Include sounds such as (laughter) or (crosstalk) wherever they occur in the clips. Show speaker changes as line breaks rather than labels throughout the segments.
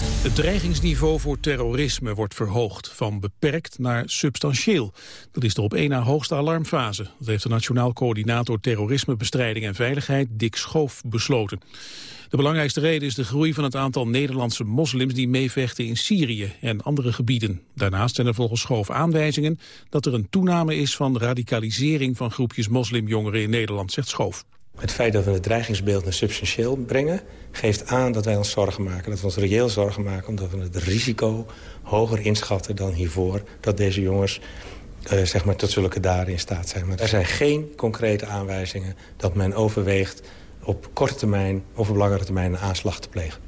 Het dreigingsniveau voor terrorisme wordt verhoogd van beperkt naar substantieel. Dat is de op één na hoogste alarmfase. Dat heeft de Nationaal Coördinator Terrorismebestrijding en Veiligheid Dick Schoof besloten. De belangrijkste reden is de groei van het aantal Nederlandse moslims die meevechten in Syrië en andere gebieden. Daarnaast zijn er volgens Schoof aanwijzingen dat er een toename is van radicalisering van groepjes moslimjongeren in Nederland, zegt Schoof.
Het feit dat we het dreigingsbeeld naar substantieel brengen... geeft aan dat wij ons zorgen maken. Dat we ons reëel zorgen maken omdat we het risico hoger inschatten dan hiervoor... dat deze jongens uh, zeg maar, tot zulke daden in staat zijn. Maar er zijn geen concrete aanwijzingen dat men overweegt... op korte termijn of op langere termijn een aanslag te plegen.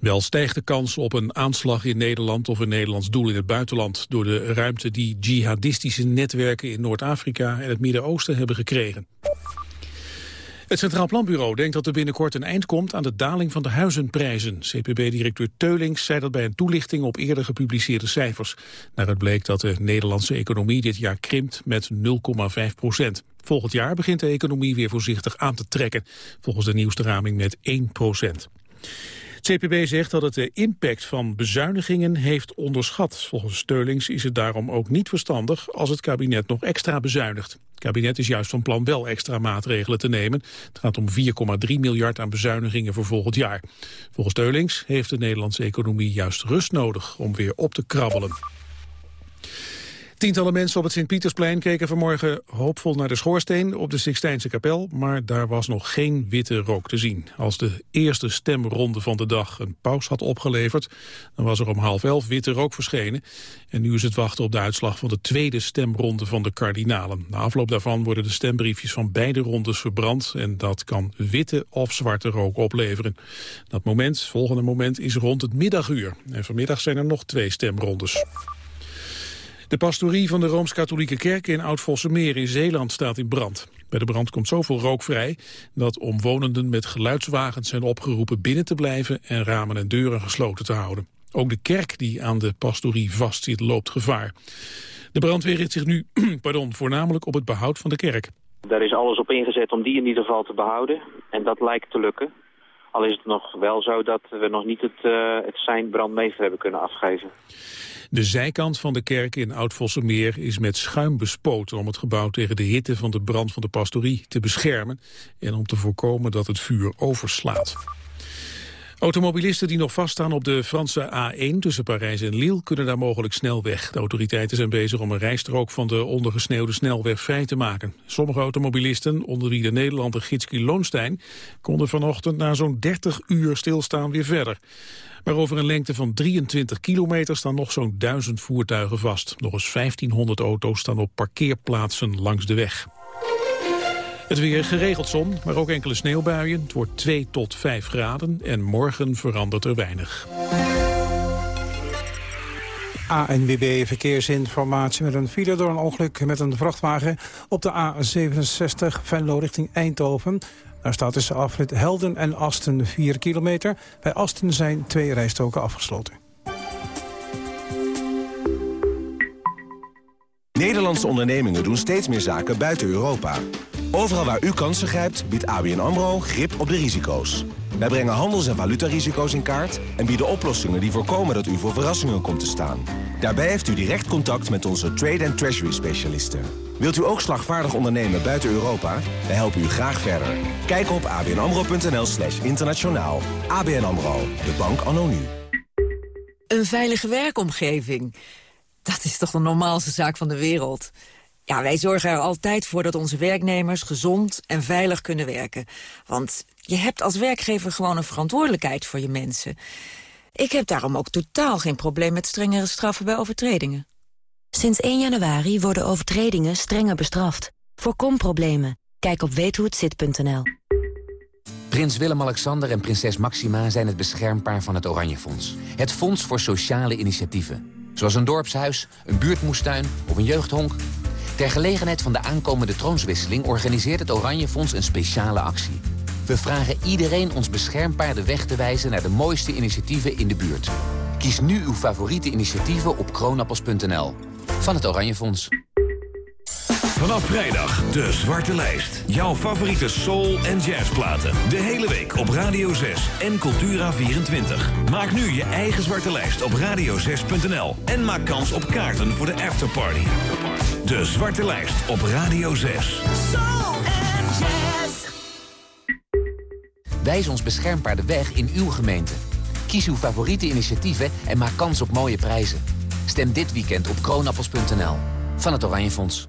Wel stijgt de kans op een aanslag in Nederland of een Nederlands doel in het buitenland... door de ruimte die jihadistische netwerken in Noord-Afrika en het Midden-Oosten hebben gekregen. Het Centraal Planbureau denkt dat er binnenkort een eind komt aan de daling van de huizenprijzen. CPB-directeur Teulings zei dat bij een toelichting op eerder gepubliceerde cijfers. Naar bleek dat de Nederlandse economie dit jaar krimpt met 0,5 procent. Volgend jaar begint de economie weer voorzichtig aan te trekken. Volgens de nieuwste raming met 1 procent. CPB zegt dat het de impact van bezuinigingen heeft onderschat. Volgens Steulings is het daarom ook niet verstandig als het kabinet nog extra bezuinigt. Het kabinet is juist van plan wel extra maatregelen te nemen. Het gaat om 4,3 miljard aan bezuinigingen voor volgend jaar. Volgens Steulings heeft de Nederlandse economie juist rust nodig om weer op te krabbelen. Tientallen mensen op het Sint-Pietersplein keken vanmorgen hoopvol naar de schoorsteen op de Sixtijnse kapel, maar daar was nog geen witte rook te zien. Als de eerste stemronde van de dag een paus had opgeleverd, dan was er om half elf witte rook verschenen. En nu is het wachten op de uitslag van de tweede stemronde van de kardinalen. Na afloop daarvan worden de stembriefjes van beide rondes verbrand en dat kan witte of zwarte rook opleveren. Dat moment, volgende moment, is rond het middaguur. En vanmiddag zijn er nog twee stemrondes. De pastorie van de Rooms-Katholieke Kerk in Oud-Vossemeer in Zeeland staat in brand. Bij de brand komt zoveel rook vrij dat omwonenden met geluidswagens zijn opgeroepen binnen te blijven en ramen en deuren gesloten te houden. Ook de kerk die aan de pastorie vastzit loopt gevaar. De brandweer richt zich nu (clears throat) pardon, voornamelijk op het behoud van de kerk.
Daar is alles op ingezet om die in ieder geval te behouden. En dat lijkt te lukken. Al is het nog wel zo dat we nog niet het, uh, het hebben kunnen afgeven.
De zijkant van de kerk in Oud-Vossemeer is met schuim bespoten om het gebouw tegen de hitte van de brand van de pastorie te beschermen en om te voorkomen dat het vuur overslaat. Automobilisten die nog vaststaan op de Franse A1 tussen Parijs en Lille kunnen daar mogelijk snel weg. De autoriteiten zijn bezig om een rijstrook van de ondergesneeuwde snelweg vrij te maken. Sommige automobilisten, onder wie de Nederlander Gitski Loonstein, konden vanochtend na zo'n 30 uur stilstaan weer verder. Maar over een lengte van 23 kilometer staan nog zo'n duizend voertuigen vast. Nog eens 1500 auto's staan op parkeerplaatsen langs de weg. Het weer geregeld zon, maar ook enkele sneeuwbuien. Het wordt 2 tot 5 graden en morgen verandert er weinig.
ANWB Verkeersinformatie met een file door een ongeluk met een vrachtwagen op de A67 Venlo richting Eindhoven. Daar staat tussen afrit Helden en Asten 4 kilometer. Bij Asten zijn twee rijstoken afgesloten.
Nederlandse ondernemingen doen steeds meer zaken buiten Europa. Overal waar u kansen grijpt, biedt ABN AMRO grip op de risico's. Wij brengen handels- en valutarisico's in kaart... en bieden oplossingen die voorkomen dat u voor verrassingen komt te staan. Daarbij heeft u direct contact met onze trade- en treasury-specialisten. Wilt u ook slagvaardig ondernemen buiten Europa? Wij helpen u graag verder. Kijk op abnamro.nl slash internationaal. ABN AMRO, de bank anno.
Een veilige werkomgeving. Dat is toch de normaalste zaak van de wereld. Ja, wij zorgen er altijd voor dat onze werknemers gezond en veilig kunnen werken. Want je hebt als werkgever gewoon een verantwoordelijkheid voor je mensen. Ik heb daarom ook totaal geen probleem met strengere straffen bij overtredingen.
Sinds 1 januari worden overtredingen strenger bestraft. Voorkom problemen. Kijk op weethohetzit.nl.
Prins Willem-Alexander en prinses Maxima zijn het beschermpaar van het Oranje Fonds. Het fonds voor sociale initiatieven. Zoals een dorpshuis, een buurtmoestuin of een jeugdhonk. Ter gelegenheid van de aankomende troonswisseling organiseert het Oranje Fonds een speciale actie. We vragen iedereen ons beschermpaar de weg te wijzen naar de mooiste initiatieven in de buurt. Kies nu uw favoriete initiatieven op kroonappels.nl. Van het Oranje Fonds.
Vanaf vrijdag de Zwarte Lijst. Jouw favoriete soul- en jazzplaten. De hele week op Radio 6 en Cultura24. Maak nu je eigen Zwarte Lijst op radio6.nl. En maak kans op kaarten voor de afterparty. De Zwarte Lijst op Radio 6.
Soul and jazz.
Wijs ons beschermbaar de weg in uw gemeente. Kies uw favoriete initiatieven en maak kans op mooie prijzen. Stem dit weekend op kroonappels.nl. Van het Oranje Fonds.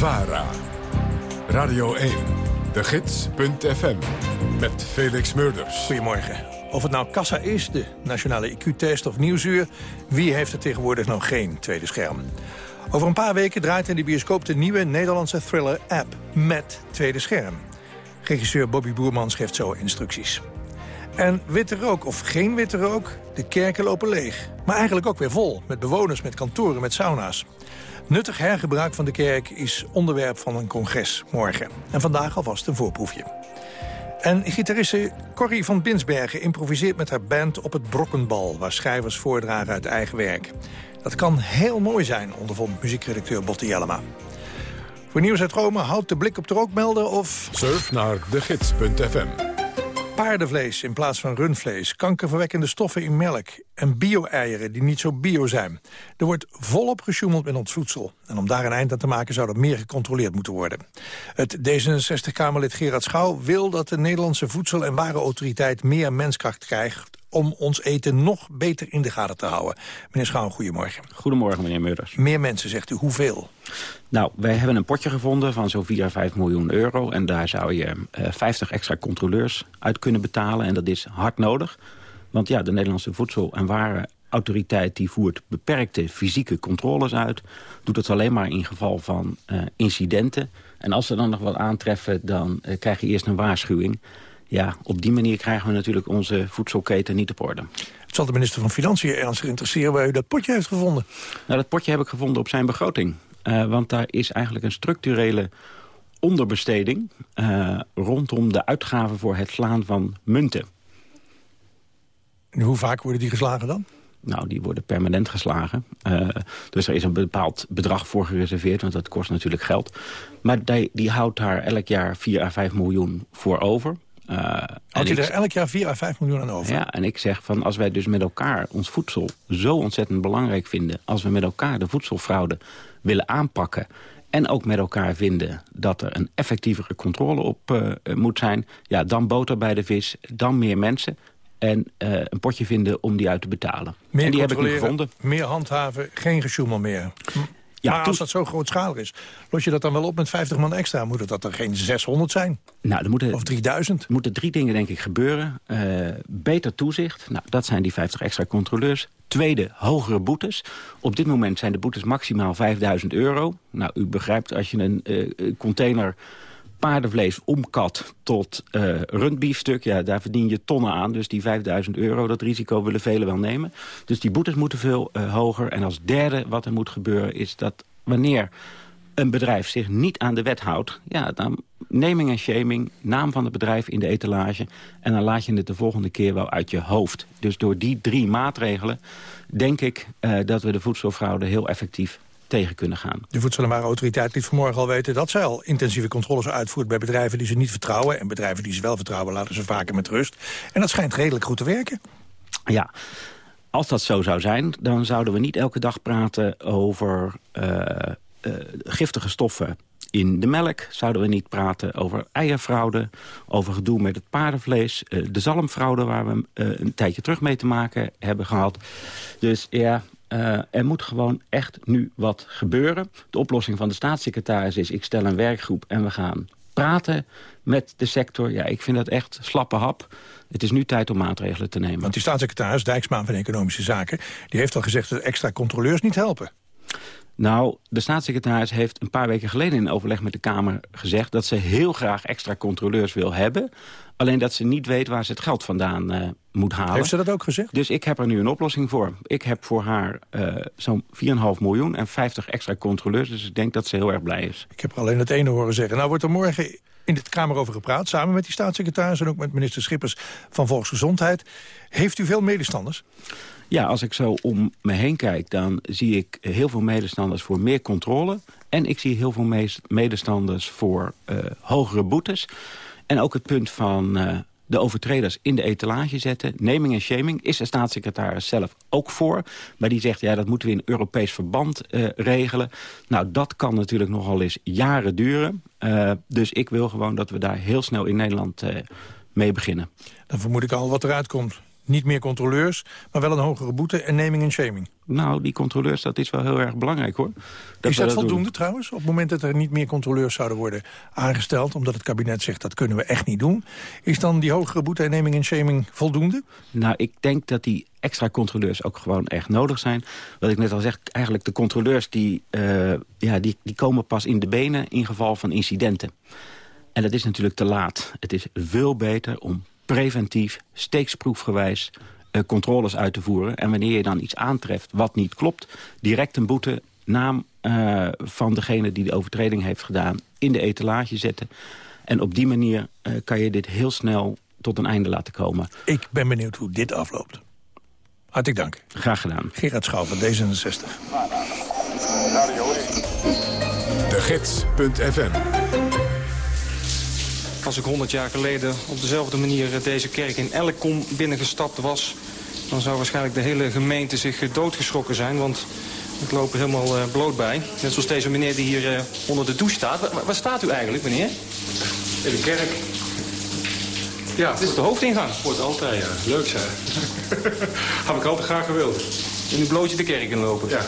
VARA. Radio 1. De Gids.fm. Met Felix Murders.
Goedemorgen. Of het nou Kassa is, de nationale IQ-test of Nieuwsuur... wie heeft er tegenwoordig nog geen tweede scherm? Over een paar weken draait in de bioscoop de nieuwe Nederlandse thriller-app... met tweede scherm. Regisseur Bobby Boerman geeft zo instructies. En witte rook of geen witte rook, de kerken lopen leeg. Maar eigenlijk ook weer vol, met bewoners, met kantoren, met sauna's. Nuttig hergebruik van de kerk is onderwerp van een congres morgen. En vandaag alvast een voorproefje. En gitariste Corrie van Binsbergen improviseert met haar band op het Brokkenbal... waar schrijvers voordragen uit eigen werk. Dat kan heel mooi zijn, ondervond muziekredacteur Botte Jellema. Voor Nieuws uit Rome houdt de blik op de rookmelder of...
Surf naar degids.fm.
Paardenvlees in plaats van rundvlees, kankerverwekkende stoffen in melk... en bio-eieren die niet zo bio zijn. Er wordt volop gesjoemeld met ons voedsel. En om daar een eind aan te maken zou dat meer gecontroleerd moeten worden. Het D66-Kamerlid Gerard Schouw wil dat de Nederlandse Voedsel- en Warenautoriteit... meer menskracht krijgt om ons eten nog beter in de gaten te houden. Meneer Schouw, goedemorgen.
Goedemorgen, meneer Murders.
Meer mensen, zegt u. Hoeveel?
Nou, wij hebben een potje gevonden van zo'n 4 à 5 miljoen euro. En daar zou je uh, 50 extra controleurs uit kunnen betalen. En dat is hard nodig. Want ja, de Nederlandse Voedsel- en Warenautoriteit... die voert beperkte fysieke controles uit. Doet het alleen maar in geval van uh, incidenten. En als ze dan nog wat aantreffen, dan uh, krijg je eerst een waarschuwing. Ja, op die manier krijgen we natuurlijk onze voedselketen niet op orde.
Het zal de minister van Financiën ernstig interesseren... waar u dat potje heeft gevonden.
Nou, dat potje heb ik gevonden op zijn begroting. Uh, want daar is eigenlijk een structurele onderbesteding... Rondom de uitgaven voor het slaan van munten.
En hoe vaak worden die geslagen dan?
Nou, die worden permanent geslagen. Uh, dus er is een bepaald bedrag voor gereserveerd, want dat kost natuurlijk geld. Maar die, die houdt daar elk jaar 4 à 5 miljoen voor over.
Uh, Houdt u er elk jaar 4 à 5 miljoen aan over?
Ja, en ik zeg van als wij dus met elkaar ons voedsel zo ontzettend belangrijk vinden... als we met elkaar de voedselfraude willen aanpakken... en ook met elkaar vinden dat er een effectievere controle op uh, moet zijn... ja, dan boter bij de vis, dan meer mensen en uh, een potje vinden om die uit te betalen.
Meer
en die heb ik nu gevonden.
Meer handhaven, geen gesjoemel meer. Ja, maar als dat zo grootschalig is, los je dat dan wel op met 50 man extra? Moet het dat er geen 600 zijn?
Nou, er moeten,
of 3000?
Er moeten drie dingen, denk ik, gebeuren. Uh, beter toezicht, nou, dat zijn die 50 extra controleurs. Tweede, hogere boetes. Op dit moment zijn de boetes maximaal 5000 euro. Nou, u begrijpt, als je een uh, container paardenvlees omkat tot uh, rundbiefstuk... ja, daar verdien je tonnen aan. Dus die 5000 euro, dat risico willen velen wel nemen. Dus die boetes moeten veel uh, hoger. En als derde wat er moet gebeuren is dat wanneer een bedrijf zich niet aan de wet houdt... ja, dan naming en shaming, naam van het bedrijf in de etalage... en dan laat je het de volgende keer wel uit je hoofd. Dus door die drie maatregelen denk ik uh, dat we de voedselfraude heel effectief tegen kunnen gaan.
De Voedsel- en Warenautoriteit liet vanmorgen al weten... dat zij al intensieve controles uitvoert bij bedrijven die ze niet vertrouwen. En bedrijven die ze wel vertrouwen laten ze vaker met rust. En dat schijnt redelijk goed te werken.
Ja, als dat zo zou zijn, dan zouden we niet elke dag praten over uh, uh, giftige stoffen in de melk. Zouden we niet praten over eierfraude, over gedoe met het paardenvlees... Uh, de zalmfraude waar we een tijdje terug mee te maken hebben gehad. Dus ja, uh, er moet gewoon echt nu wat gebeuren. De oplossing van de staatssecretaris is... ik stel een werkgroep en we gaan praten met de sector. Ja, ik vind dat echt slappe hap. Het is nu tijd om maatregelen te nemen.
Want die staatssecretaris, Dijksmaan van Economische Zaken... die heeft al gezegd dat extra controleurs niet helpen.
Nou, de staatssecretaris heeft een paar weken geleden in overleg met de Kamer gezegd... dat ze heel graag extra controleurs wil hebben. Alleen dat ze niet weet waar ze het geld vandaan uh, moet halen.
Heeft ze dat ook gezegd?
Dus ik heb er nu een oplossing voor. Ik heb voor haar uh, zo'n 4,5 miljoen en 50 extra controleurs. Dus ik denk dat ze heel erg blij is.
Ik heb er alleen het ene horen zeggen. Nou wordt er morgen in de Kamer over gepraat... samen met die staatssecretaris en ook met minister Schippers van Volksgezondheid. Heeft u veel medestanders?
Ja, als ik zo om me heen kijk, dan zie ik heel veel medestanders voor meer controle. En ik zie heel veel medestanders voor uh, hogere boetes. En ook het punt van uh, de overtreders in de etalage zetten. Naming en shaming is de staatssecretaris zelf ook voor. Maar die zegt, ja, dat moeten we in Europees verband uh, regelen. Nou, dat kan natuurlijk nogal eens jaren duren. Uh, dus ik wil gewoon dat we daar heel snel in Nederland mee beginnen.
Dan vermoed ik al wat eruit komt. Niet meer controleurs, maar wel een hogere boete en naming en shaming.
Nou, die controleurs, dat is wel heel erg belangrijk, hoor.
Dat is dat, dat voldoende doen. trouwens? Op het moment dat er niet meer controleurs zouden worden aangesteld... omdat het kabinet zegt dat kunnen we echt niet doen... is dan die hogere boete en naming en shaming voldoende?
Nou, ik denk dat die extra controleurs ook gewoon echt nodig zijn. Wat ik net al zeg, eigenlijk de controleurs die, uh, ja, die, die komen pas in de benen... in geval van incidenten. En dat is natuurlijk te laat. Het is veel beter om preventief, steeksproefgewijs uh, controles uit te voeren. En wanneer je dan iets aantreft wat niet klopt... direct een boete, naam uh, van degene die de overtreding heeft gedaan... in de etalage zetten. En op die manier uh, kan je dit heel snel tot een einde laten komen.
Ik ben benieuwd hoe dit afloopt. Hartelijk dank.
Graag gedaan.
Gerard Schouw van D66.
De Gids.fm
als ik 100 jaar geleden op dezelfde manier deze kerk in Elkom binnengestapt was... dan zou waarschijnlijk de hele gemeente zich doodgeschrokken zijn. Want ik loop er helemaal uh, bloot bij. Net zoals deze meneer die hier uh, onder de douche staat. Waar, waar, staat u eigenlijk, meneer?
In de kerk.
Ja. Dit is de hoofdingang.
Wordt altijd, ja. Leuk zijn. (laughs) Had ik altijd graag gewild.
In uw blootje de kerk inlopen?
Ja. (laughs)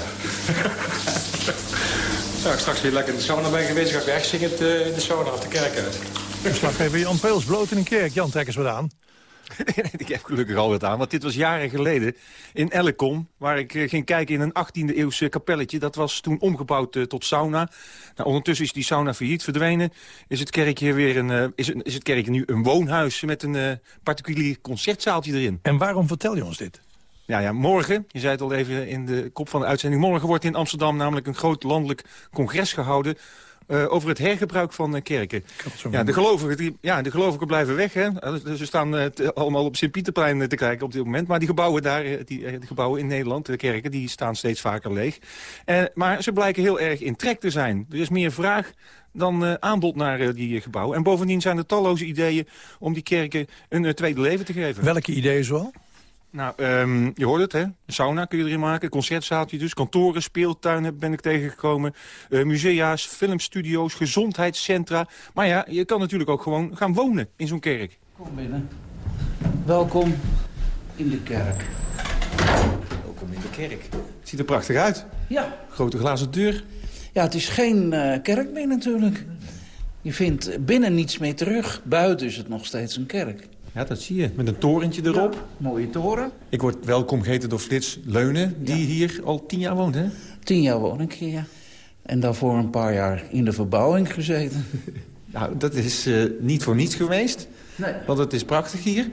ja, straks weer lekker in de sauna ben geweest. Ga ik weer zingend uh, in de sauna af de kerk uit.
Verslaggever Jan Peels, bloot in een kerk. Jan, trek eens wat aan. (laughs)
ik heb gelukkig al wat aan, want dit was jaren geleden in Ellecom... waar ik uh, ging kijken in een 18e-eeuwse kapelletje. Dat was toen omgebouwd uh, tot sauna. Nou, ondertussen is die sauna failliet verdwenen. Is het kerkje, weer een, uh, is, is het kerkje nu een woonhuis met een particulier concertzaaltje erin.
En waarom vertel je ons dit?
Ja, ja, morgen, je zei het al even in de kop van de uitzending... morgen wordt in Amsterdam namelijk een groot landelijk congres gehouden uh, over het hergebruik van uh, kerken. Ja de, gelovigen, die, ja, de gelovigen blijven weg. Hè. Ze staan uh, allemaal op Sint-Pieterplein te kijken op dit moment. Maar die gebouwen daar, die, die, gebouwen in Nederland, de kerken, die staan steeds vaker leeg. maar ze blijken heel erg in trek te zijn. Er is meer vraag dan aanbod naar die gebouwen. En bovendien zijn er talloze ideeën om die kerken een tweede leven te geven.
Welke ideeën zoal?
Nou, um, je hoort het, hè? Sauna kun je erin maken, concertzaaltje dus, kantoren, speeltuinen ben ik tegengekomen, uh, musea's, filmstudio's, gezondheidscentra. Maar ja, je kan natuurlijk ook gewoon gaan wonen in zo'n kerk.
Kom binnen. Welkom in de kerk.
Welkom in de kerk. Het ziet er prachtig uit.
Ja.
Grote glazen deur.
Ja, het is geen uh, kerk meer natuurlijk. Je vindt binnen niets meer terug. Buiten is het nog steeds een kerk.
Ja, dat zie je. Met een torentje erop. Ja,
mooie toren.
Ik word welkom geheten door Flits Leunen, die ja. hier al tien jaar woont, hè?
Tien jaar woon ik hier, ja. En daarvoor een paar jaar in de verbouwing gezeten. (laughs)
nou, dat is uh, niet voor niets geweest.
Nee.
Want het is prachtig hier.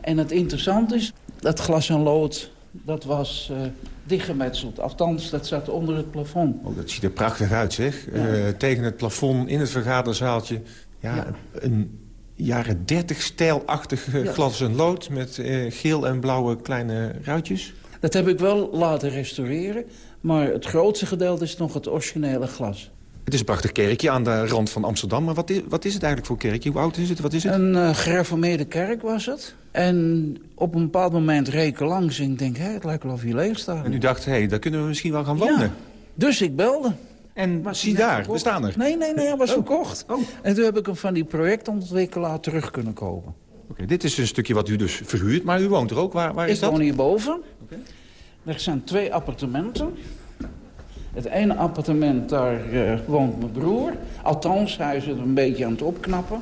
En het interessante is, dat glas en lood, dat was uh, dichtgemetseld. Althans, dat zat onder het plafond.
Oh, dat ziet er prachtig uit, zeg. Ja. Uh, tegen het plafond, in het vergaderzaaltje. Ja, ja. een jaren 30 stijlachtig ja. glas en lood... met uh, geel en blauwe kleine ruitjes.
Dat heb ik wel laten restaureren. Maar het grootste gedeelte is nog het originele glas.
Het is een prachtig kerkje aan de rand van Amsterdam. Maar wat is, wat is het eigenlijk voor kerkje? Hoe oud is het? Wat is het?
Een uh, gereformeerde kerk was het. En op een bepaald moment reken langs en ik denk, hé, het lijkt wel of hier leeg staat.
En u dacht, hé, hey, daar kunnen we misschien wel gaan wonen. Ja.
Dus ik belde.
En was zie daar, verkocht? we staan er.
Nee, nee, nee, hij was oh. verkocht. Oh. En toen heb ik hem van die projectontwikkelaar terug kunnen kopen.
Oké, okay, dit is een stukje wat u dus verhuurt, maar u woont er ook. Waar, waar is
ik
dat?
Ik woon hierboven. Okay. Er zijn twee appartementen. Het ene appartement, daar uh, woont mijn broer. Althans, hij is het een beetje aan het opknappen.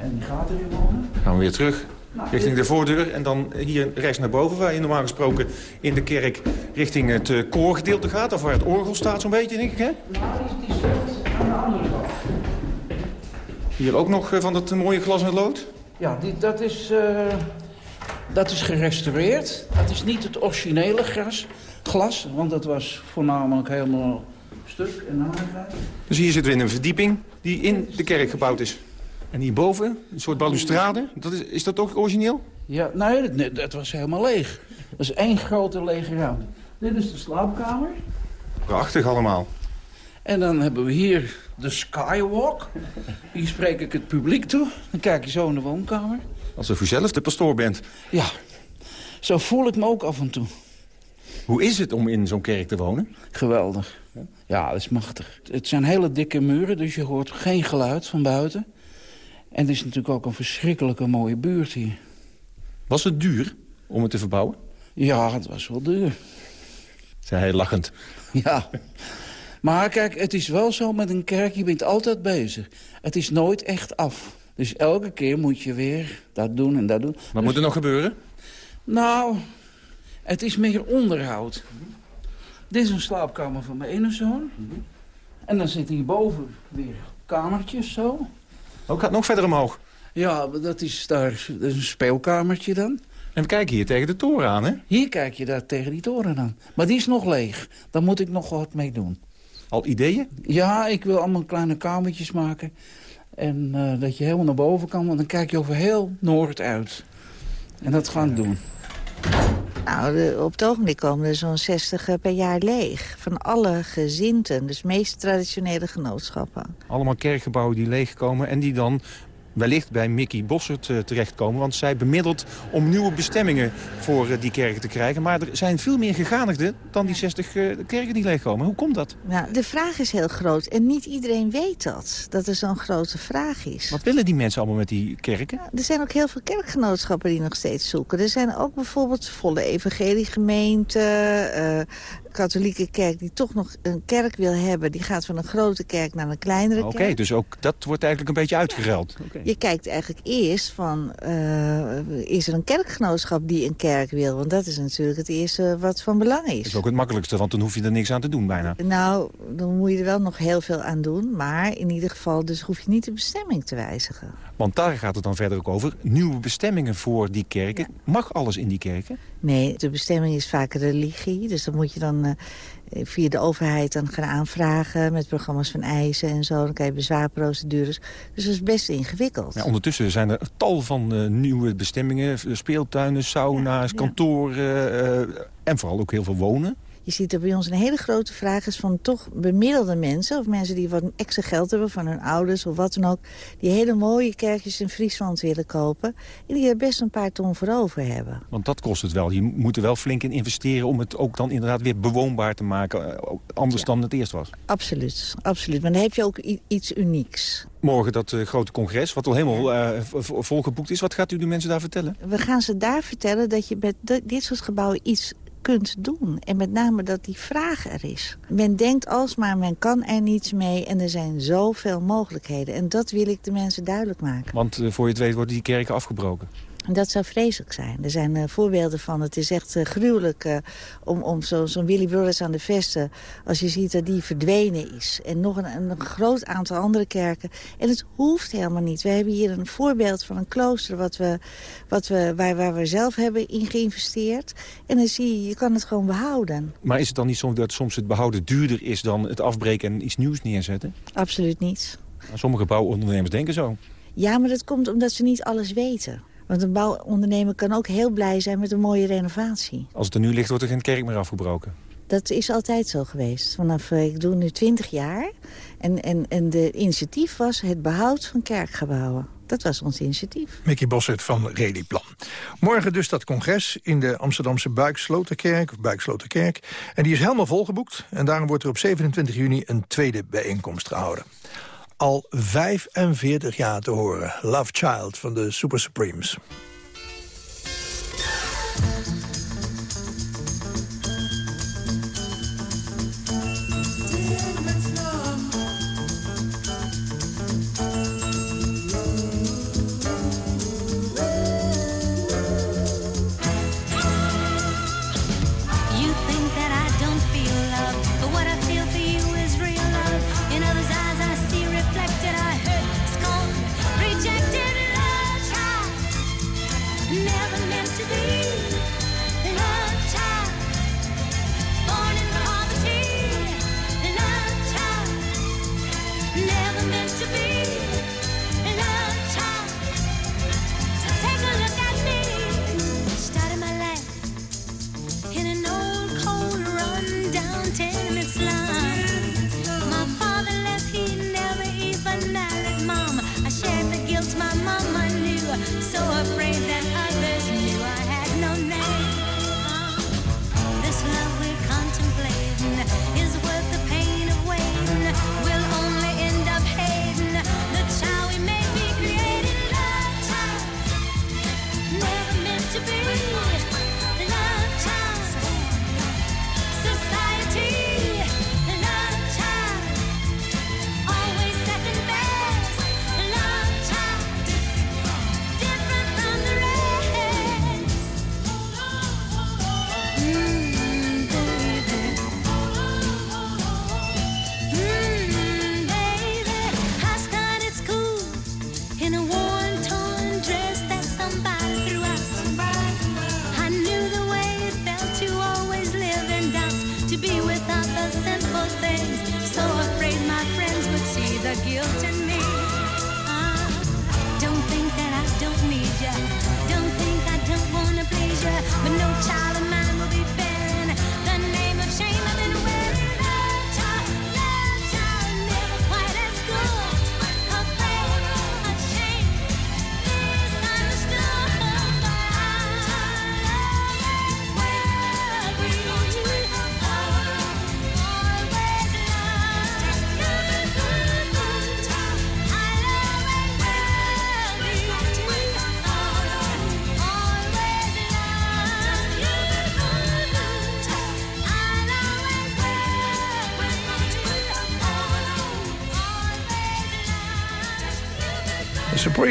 En die gaat erin wonen.
Gaan we weer terug Richting de voordeur en dan hier rechts naar boven... waar je normaal gesproken in de kerk richting het uh, koorgedeelte gaat... of waar het orgel staat zo'n beetje, denk ik, hè?
Nou, die, staat aan de andere kant.
Hier ook nog uh, van dat mooie glas en lood?
Ja, die, dat, is, uh, dat is gerestaureerd. Dat is niet het originele gras, glas, want dat was voornamelijk helemaal stuk en narigheid.
Dus hier zitten we in een verdieping die in de kerk gebouwd is. En hierboven, een soort balustrade. Dat is, is dat ook origineel?
Ja, nee, dat, dat was helemaal leeg. Dat is één grote lege ruimte. Dit is de slaapkamer.
Prachtig allemaal.
En dan hebben we hier de Skywalk. Hier spreek ik het publiek toe. Dan kijk je zo in de woonkamer.
Alsof u zelf de pastoor bent.
Ja, zo voel ik me ook af en toe.
Hoe is het om in zo'n kerk te wonen?
Geweldig. Ja, dat is machtig. Het zijn hele dikke muren, dus je hoort geen geluid van buiten. En het is natuurlijk ook een verschrikkelijke mooie buurt hier.
Was het duur om het te verbouwen?
Ja, het was wel duur.
Zei hij lachend.
Ja. Maar kijk, het is wel zo met een kerk, je bent altijd bezig. Het is nooit echt af. Dus elke keer moet je weer dat doen en dat doen.
Wat
dus...
moet er nog gebeuren?
Nou, het is meer onderhoud. Dit is een slaapkamer van mijn ene zoon. En dan zit hierboven weer kamertjes zo.
Ook gaat nog verder omhoog.
Ja, dat is daar dat is een speelkamertje dan.
En we kijken hier tegen de toren aan, hè?
Hier kijk je daar tegen die toren aan. Maar die is nog leeg. Daar moet ik nog wat mee doen.
Al ideeën?
Ja, ik wil allemaal kleine kamertjes maken. En uh, dat je helemaal naar boven kan, want dan kijk je over heel Noord uit. En dat gaan we doen.
Nou, op het ogenblik komen er zo'n 60 per jaar leeg. Van alle gezinten, dus meest traditionele genootschappen.
Allemaal kerkgebouwen die leegkomen en die dan wellicht bij Mickey Bossert uh, terechtkomen. Want zij bemiddelt om nieuwe bestemmingen voor uh, die kerken te krijgen. Maar er zijn veel meer gegadigden dan die 60 uh, kerken die leegkomen. Hoe komt dat?
Nou, de vraag is heel groot en niet iedereen weet dat. Dat er zo'n grote vraag is.
Wat willen die mensen allemaal met die kerken?
Nou, er zijn ook heel veel kerkgenootschappen die nog steeds zoeken. Er zijn ook bijvoorbeeld volle evangeliegemeenten... katholieke kerk die toch nog een kerk wil hebben... die gaat van een grote kerk naar een kleinere
Oké,
kerk.
dus ook dat wordt eigenlijk een beetje uitgeruild.
Ja. Okay. Je kijkt eigenlijk eerst van... Uh, is er een kerkgenootschap die een kerk wil? Want dat is natuurlijk het eerste wat van belang is.
Dat is ook het makkelijkste, want dan hoef je er niks aan te doen bijna.
Nou, dan moet je er wel nog heel veel aan doen. Maar in ieder geval dus hoef je niet de bestemming te wijzigen.
Want daar gaat het dan verder ook over. Nieuwe bestemmingen voor die kerken. Ja. Mag alles in die kerken?
Nee, de bestemming is vaak religie. Dus dan moet je dan uh, via de overheid dan gaan aanvragen... met programma's van eisen en zo. Dan krijg je bezwaarprocedures. Dus dat is best ingewikkeld.
Ja, ondertussen zijn er tal van uh, nieuwe bestemmingen. Speeltuinen, sauna's, ja, kantoren... Uh, en vooral ook heel veel wonen.
Je ziet dat bij ons een hele grote vraag is van toch bemiddelde mensen... of mensen die wat extra geld hebben van hun ouders of wat dan ook... die hele mooie kerkjes in Friesland willen kopen... en die er best een paar ton voor over hebben.
Want dat kost het wel. Je moet er wel flink in investeren... om het ook dan inderdaad weer bewoonbaar te maken. Anders ja. dan het eerst was.
Absoluut, absoluut. Maar dan heb je ook iets unieks.
Morgen dat uh, grote congres, wat al helemaal uh, volgeboekt is. Wat gaat u de mensen daar vertellen?
We gaan ze daar vertellen dat je met dit soort gebouwen iets kunt doen. En met name dat die vraag er is. Men denkt alsmaar, men kan er niets mee en er zijn zoveel mogelijkheden. En dat wil ik de mensen duidelijk maken.
Want uh, voor je het weet worden die kerken afgebroken.
En dat zou vreselijk zijn. Er zijn uh, voorbeelden van. Het is echt uh, gruwelijk uh, om, om zo'n zo Willy Brothers aan de Vesten... als je ziet dat die verdwenen is. En nog een, een groot aantal andere kerken. En het hoeft helemaal niet. We hebben hier een voorbeeld van een klooster... Wat we, wat we, waar, waar we zelf hebben in geïnvesteerd. En dan zie je, je kan het gewoon behouden.
Maar is het dan niet zo dat soms het behouden duurder is... dan het afbreken en iets nieuws neerzetten?
Absoluut niet.
Sommige bouwondernemers denken zo.
Ja, maar dat komt omdat ze niet alles weten. Want een bouwondernemer kan ook heel blij zijn met een mooie renovatie.
Als het er nu ligt, wordt er geen kerk meer afgebroken.
Dat is altijd zo geweest. Vanaf, ik doe nu 20 jaar. En, en, en de initiatief was het behoud van kerkgebouwen. Dat was ons initiatief.
Mickey Bossert van Rediplan. Morgen dus dat congres in de Amsterdamse Buiksloterkerk, of Buiksloterkerk. En die is helemaal volgeboekt. En daarom wordt er op 27 juni een tweede bijeenkomst gehouden al 45 jaar te horen. Love Child van de Super Supremes.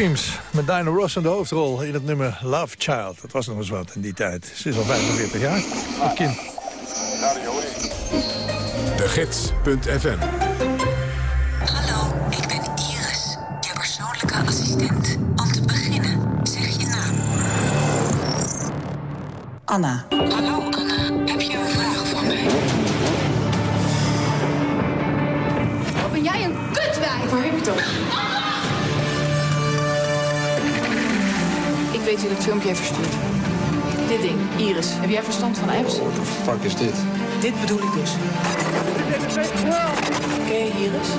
Supremes met Dinah Ross in de hoofdrol in het nummer Love Child. Dat was nog eens wat in die tijd. Ze is al 45 jaar. Een kind.
De Gids.fm
Hallo, ik ben Iris, je persoonlijke assistent. Om te beginnen, zeg je naam.
Anna.
Hallo
dat filmpje heeft verstuurd. Dit ding, Iris. Heb jij verstand van apps?
What the fuck is dit?
Dit bedoel ik dus. Je Iris?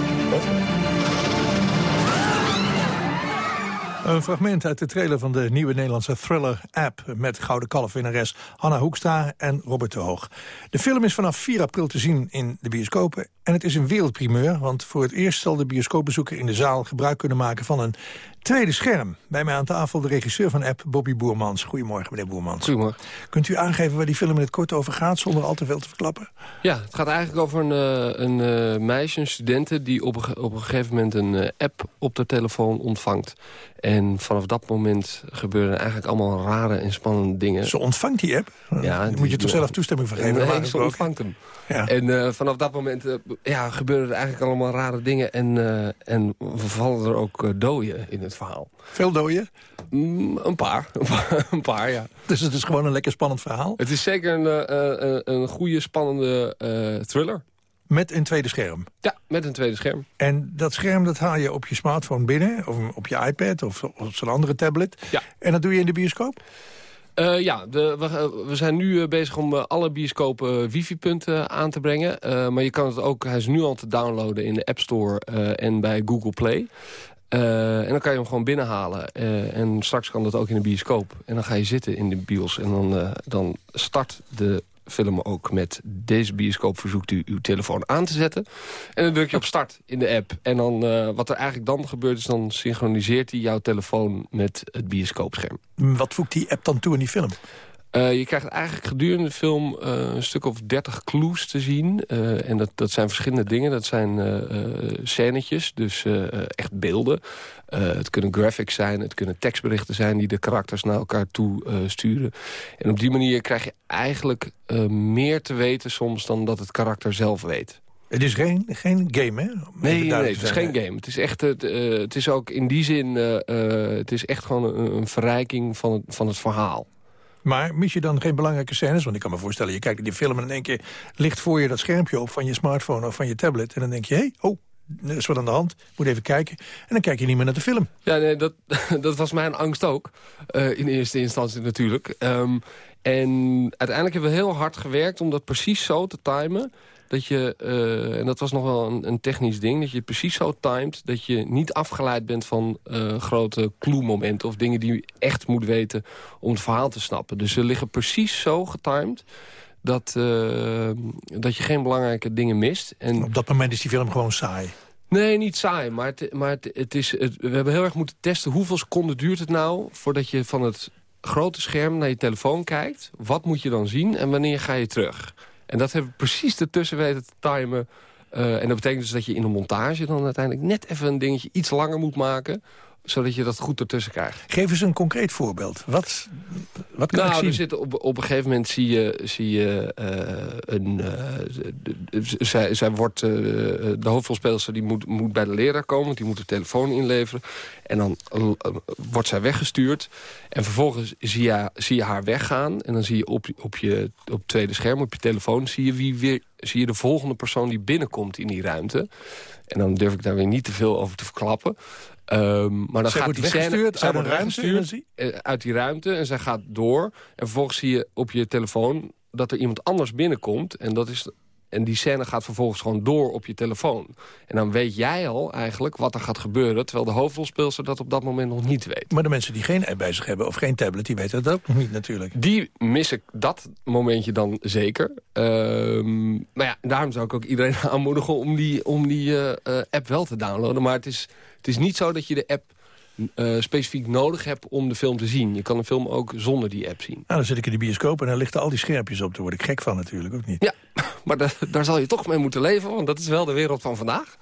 Een fragment uit de trailer van de nieuwe Nederlandse thriller-app... met Gouden Kalf-winnares Hanna Hoekstra en Robert de Hoog. De film is vanaf 4 april te zien in de bioscopen. En het is een wereldprimeur, want voor het eerst zal de bioscoopbezoeker in de zaal... gebruik kunnen maken van een tweede scherm. Bij mij aan tafel de regisseur van app, Bobby Boermans. Goedemorgen, meneer Boermans.
Goedemorgen.
Kunt u aangeven waar die film in het kort over gaat... zonder al te veel te verklappen?
Ja, het gaat eigenlijk over een, eh, een eh, meisje, een studente... die op een, op een gegeven moment een eh, app op de telefoon ontvangt. En vanaf dat moment gebeuren eigenlijk allemaal rare en spannende dingen.
Ze ontvangt die app?
Ja, die-
moet je toch zelf toestemming voor geven?
Nee, ze ontvangt hem.
Ja.
En eh, vanaf dat moment eh, ja, gebeuren er eigenlijk allemaal rare dingen. En, eh, en we vallen er ook doden in het verhaal.
Veel dooien?
Mm, een paar. (laughs) een paar, ja.
Dus het is gewoon een lekker spannend verhaal?
Het is zeker een, een goede, spannende thriller.
Met een tweede scherm?
Ja, met een tweede scherm.
En dat scherm dat haal je op je smartphone binnen, of op je iPad of op zo'n andere tablet.
Ja.
En dat doe je in de bioscoop?
Eh, ja, de, we, eh, we zijn nu eh, bezig om alle bioscopen wifi-punten aan te brengen. Maar je kan het ook, hij is nu al te downloaden in de App Store en bij Google Play. En dan kan je hem gewoon binnenhalen. En straks kan dat ook in de bioscoop. En dan ga je zitten in de bios en dan, dan start de film ook met deze bioscoop verzoekt u uw telefoon aan te zetten. En dan druk je op start in de app. En dan, eh, wat er eigenlijk dan gebeurt is, dan synchroniseert hij jouw telefoon met het bioscoopscherm.
Wat voegt die app dan toe in die film?
Eh, je krijgt eigenlijk gedurende de film eh, een stuk of 30 clues te zien. Eh, en dat, dat zijn verschillende dingen. Dat zijn scènetjes, dus echt beelden. Het kunnen graphics zijn, het kunnen tekstberichten zijn... die de karakters naar elkaar toe sturen. En op die manier krijg je eigenlijk meer te weten soms... dan dat het karakter zelf weet.
Het is geen, geen game, hè?
Nee, nee, het is geen game. Het is, echt, het, eh, het is ook in die zin... het is echt gewoon een, een verrijking van het, van het verhaal.
Maar mis je dan geen belangrijke scènes? Want ik kan me voorstellen, je kijkt die film en in één keer ligt voor je dat schermpje op van je smartphone of van je tablet. En dan denk je, hé, hey, oh, er is wat aan de hand, moet even kijken. En dan kijk je niet meer naar de film.
Ja, nee, dat, (laughs) dat was mijn angst ook. eh, in eerste instantie natuurlijk. Ehm, en uiteindelijk hebben we heel hard gewerkt om dat precies zo te timen. Dat je, eh, en dat was nog wel een, een technisch ding, dat je het precies zo timed... dat je niet afgeleid bent van eh, grote clue-momenten... of dingen die je echt moet weten om het verhaal te snappen. Dus ze liggen precies zo getimed dat, eh, dat je geen belangrijke dingen mist. En
Op dat moment is die film gewoon saai.
Nee, niet saai, maar, het, maar het, het is, het, we hebben heel erg moeten testen... hoeveel seconden duurt het nou voordat je van het grote scherm naar je telefoon kijkt. Wat moet je dan zien en wanneer ga je terug? En dat hebben we precies ertussen weten te timen. Eh, en dat betekent dus dat je in de montage dan uiteindelijk net even een dingetje iets langer moet maken zodat je dat goed ertussen krijgt.
Geef eens een concreet voorbeeld. Wat, wat kan ik
nou,
zien?
er zit op, op een gegeven moment zie je, zie je eh, een... de- zij, zij wordt, eh, de hoofdrolspeelster die moet, moet bij de leraar komen... die moet de telefoon inleveren. En dan wordt zij weggestuurd. En vervolgens zie je, zie je haar weggaan. En dan zie je op, op je op het tweede scherm, op je telefoon... zie je, wie weer, zie je de volgende persoon die binnenkomt in die ruimte. En dan durf ik daar weer niet te veel over te verklappen. Ehm, maar dan
Zij
gaat die scène zij
uit
wordt
een ruimte
weggestuurd, eh, uit die ruimte en zij gaat door. En vervolgens zie je op je telefoon dat er iemand anders binnenkomt. En, dat is, en die scène gaat vervolgens gewoon door op je telefoon. En dan weet jij al eigenlijk wat er gaat gebeuren... terwijl de hoofdrolspeelster dat op dat moment nog niet weet.
Maar de mensen die geen app bij zich hebben of geen tablet... die weten dat ook nog niet natuurlijk.
Die mis ik dat momentje dan zeker. Ehm, maar ja, daarom zou ik ook iedereen (laughs) aanmoedigen om die, om die eh, eh, app wel te downloaden. Maar het is, het is niet zo dat je de app eh, specifiek nodig hebt om de film te zien. Je kan een film ook zonder die app zien.
Nou, dan zit ik in de bioscoop en dan lichten al die schermpjes op. Daar word ik gek van natuurlijk, ook niet?
Ja, (laughs) maar da- daar zal je toch mee moeten leven, want dat is wel de wereld van vandaag.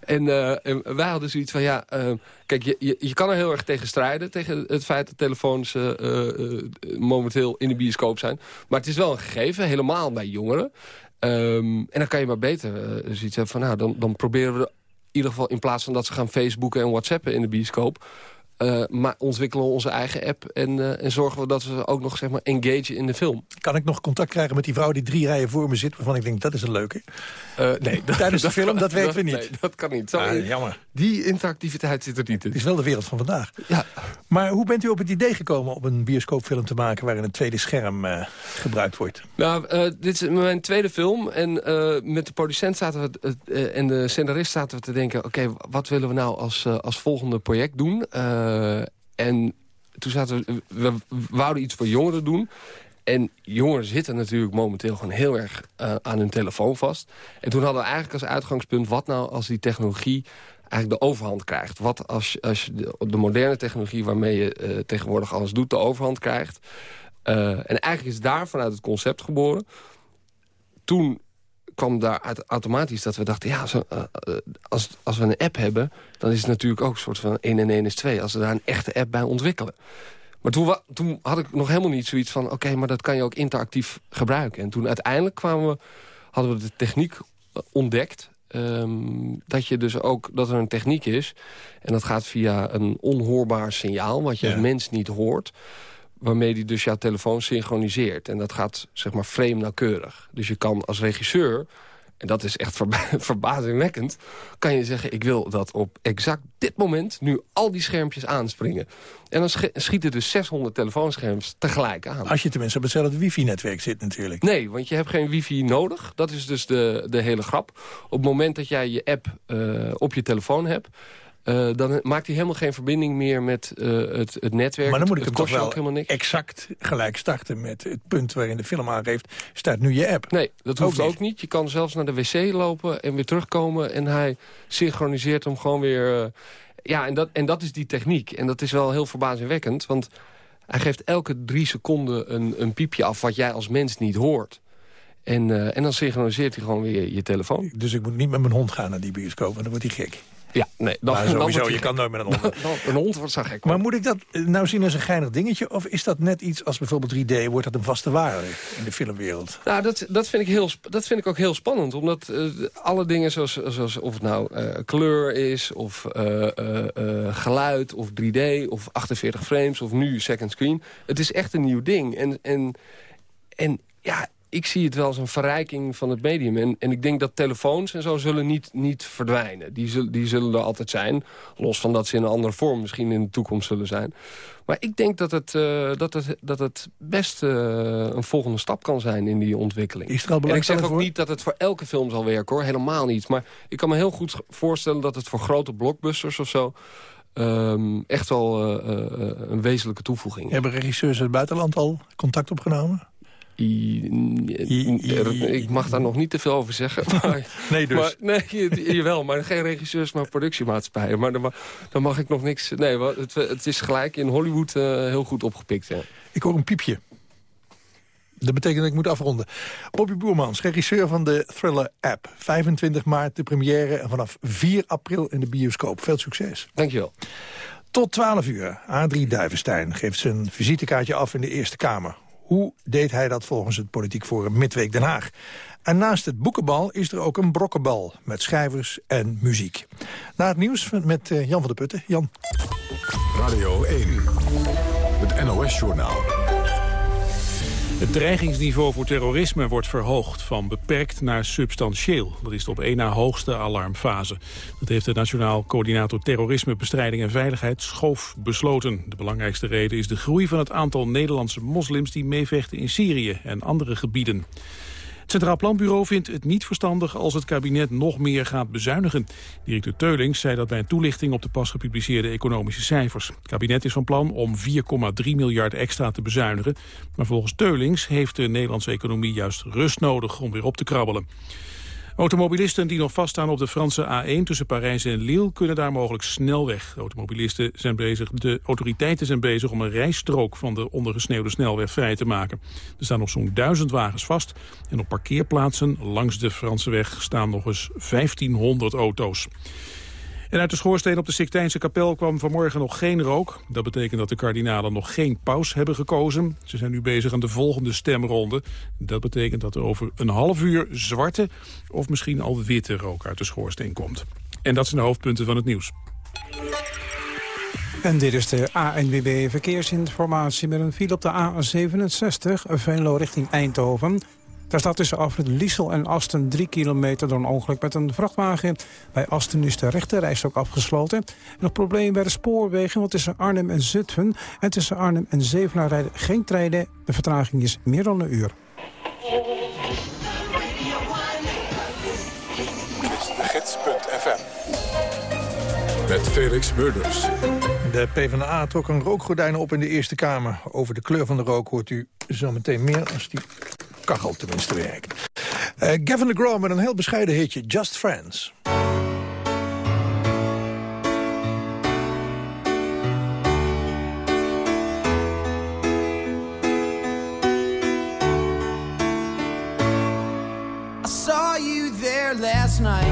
En, eh, en wij hadden zoiets van, ja, eh, kijk, je, je, je kan er heel erg tegen strijden... tegen het feit dat telefoons momenteel in de bioscoop zijn. Maar het is wel een gegeven, helemaal bij jongeren. Ehm, en dan kan je maar beter zoiets hebben van, nou, dan, dan proberen we... ieder geval in plaats van dat ze gaan Facebooken en WhatsAppen in de bioscoop... eh, maar ontwikkelen we onze eigen app en, eh, en zorgen we dat we ook nog zeg maar, engage in de film.
Kan ik nog contact krijgen met die vrouw die drie rijen voor me zit... waarvan ik denk, dat is een leuke?
Eh, nee, (laughs)
Tijdens de film, dat weten we niet.
Nee, dat kan niet. Zo,
Ah, jammer.
Die interactiviteit zit er niet in.
Het is wel de wereld van vandaag.
Ja.
Maar hoe bent u op het idee gekomen om een bioscoopfilm te maken... waarin een tweede scherm eh, gebruikt wordt?
Nou, eh, dit is mijn tweede film. En eh, met de producent zaten we, en de scenarist zaten we te denken... oké, wat willen we nou als, als volgende project doen? Eh, en toen zaten we, we wouden iets voor jongeren doen. En jongeren zitten natuurlijk momenteel gewoon heel erg eh, aan hun telefoon vast. En toen hadden we eigenlijk als uitgangspunt... wat nou als die technologie eigenlijk de overhand krijgt? Wat als, als je de, de moderne technologie waarmee je eh, tegenwoordig alles doet... de overhand krijgt? En eigenlijk is daar vanuit het concept geboren. Toen kwam daar automatisch dat we dachten... ja, zo, eh, eh, als, als we een app hebben... dan is het natuurlijk ook een soort van 1 en 1 is 2... als we daar een echte app bij ontwikkelen. Maar toen, toen had ik nog helemaal niet zoiets van... oké, maar dat kan je ook interactief gebruiken. En toen uiteindelijk kwamen we, hadden we de techniek eh, ontdekt... ehm, dat, je dus ook, dat er een techniek is... en dat gaat via een onhoorbaar signaal... wat je
Ja.
als mens niet hoort waarmee die dus jouw telefoon synchroniseert. En dat gaat, zeg maar, frame nauwkeurig. Dus je kan als regisseur, en dat is echt verba (laughs) verbazingwekkend... kan je zeggen, ik wil dat op exact dit moment... nu al die schermpjes aanspringen. En dan schi- schieten dus 600 telefoonscherms tegelijk aan.
Als je tenminste op hetzelfde wifi-netwerk zit natuurlijk.
Nee, want je hebt geen wifi nodig. Dat is dus de, de hele grap. Op het moment dat jij je app eh, op je telefoon hebt... eh, dan maakt hij helemaal geen verbinding meer met eh, het, het netwerk.
Maar dan moet ik
het
hem toch wel
ook helemaal niks.
exact gelijk starten met het punt waarin de film aangeeft... start nu je app.
Nee, dat hoeft ook niet. Je kan zelfs naar de wc lopen en weer terugkomen. En hij synchroniseert hem gewoon weer. eh, ja, en dat, en dat is die techniek. En dat is wel heel verbazingwekkend. Want hij geeft elke drie seconden een, een piepje af... wat jij als mens niet hoort. En, en dan synchroniseert hij gewoon weer je telefoon.
Dus ik moet niet met mijn hond gaan naar die bioscoop, want dan wordt hij gek.
Ja, nee.
Dan, maar (laughs)
dan
sowieso, je kan nooit met een hond. (laughs)
Dan- een hond wordt zo gek.
Maar moet ik dat eh, nou zien als een geinig dingetje... of is dat net iets als bijvoorbeeld 3D... wordt dat een vaste waarde in de filmwereld?
Nou, dat, dat, vind ik heel, dat vind ik ook heel spannend. Omdat eh, alle dingen zoals, zoals of het nou eh, kleur is... of eh, eh, eh, geluid, of 3D, of 48 frames... of nu second screen. Het is echt een nieuw ding. En, en, en ja, ik zie het wel als een verrijking van het medium. En, en ik denk dat telefoons en zo zullen niet, niet verdwijnen. Die zullen, die zullen er altijd zijn. Los van dat ze in een andere vorm misschien in de toekomst zullen zijn. Maar ik denk dat het, eh, dat het, dat het best eh, een volgende stap kan zijn in die ontwikkeling.
Is
en ik zeg ook
voor?
niet dat het voor elke film zal werken, hoor. Helemaal niet. Maar ik kan me heel goed voorstellen dat het voor grote blockbusters of zo... ehm, echt wel eh, een wezenlijke toevoeging is.
Hebben regisseurs uit het buitenland al contact opgenomen?
Ik mag daar nog niet te veel over zeggen. (laughs) Maar,
Nee, dus.
Maar, nee, jawel, maar geen regisseurs, maar productiemaatschappijen. Maar dan, dan mag ik nog niks... Nee, het, het is gelijk in Hollywood eh, heel goed opgepikt.
Ik hoor een piepje. Dat betekent dat ik moet afronden. Bobby Boermans, regisseur van de Thriller-app. 25 maart de première en vanaf 4 april in de bioscoop. Veel succes.
Dankjewel.
Tot 12 uur. Adrie Duivenstein geeft zijn visitekaartje af in de Eerste Kamer. Hoe deed hij dat volgens het Politiek Forum Midweek Den Haag? En naast het boekenbal is er ook een brokkenbal met schrijvers en muziek. Na het nieuws met eh, Jan van der Putten. Jan.
Radio 1, het NOS-journaal.
Het dreigingsniveau voor terrorisme wordt verhoogd van beperkt naar substantieel. Dat is de op één na hoogste alarmfase. Dat heeft de Nationaal Coördinator Terrorismebestrijding en Veiligheid Schoof besloten. De belangrijkste reden is de groei van het aantal Nederlandse moslims die meevechten in Syrië en andere gebieden. Het Centraal Planbureau vindt het niet verstandig als het kabinet nog meer gaat bezuinigen. Directeur Teulings zei dat bij een toelichting op de pas gepubliceerde economische cijfers. Het kabinet is van plan om 4,3 miljard extra te bezuinigen. Maar volgens Teulings heeft de Nederlandse economie juist rust nodig om weer op te krabbelen. Automobilisten die nog vaststaan op de Franse A1 tussen Parijs en Lille kunnen daar mogelijk snel weg. De automobilisten zijn bezig, de autoriteiten zijn bezig om een rijstrook van de ondergesneeuwde snelweg vrij te maken. Er staan nog zo'n duizend wagens vast en op parkeerplaatsen langs de Franse weg staan nog eens 1500 auto's. En uit de schoorsteen op de Sixtijnse kapel kwam vanmorgen nog geen rook. Dat betekent dat de kardinalen nog geen paus hebben gekozen. Ze zijn nu bezig aan de volgende stemronde. Dat betekent dat er over een half uur zwarte of misschien al witte rook uit de schoorsteen komt. En dat zijn de hoofdpunten van het nieuws.
En dit is de ANWB Verkeersinformatie met een file op de A67, Venlo richting Eindhoven. Daar staat tussen afrit Liesel en Asten 3 kilometer door een ongeluk met een vrachtwagen. Bij Asten is de rechterreis ook afgesloten. En nog probleem bij de spoorwegen, want tussen Arnhem en Zutphen... en tussen Arnhem en Zevenaar rijden geen treinen. De vertraging is meer dan een uur.
Gids.fm met Felix Murders.
De PvdA trok een rookgordijn op in de Eerste Kamer. Over de kleur van de rook hoort u zo meteen meer als die kachel tenminste werkt. Uh, Gavin DeGraw met een heel bescheiden hitje, Just Friends.
Last night.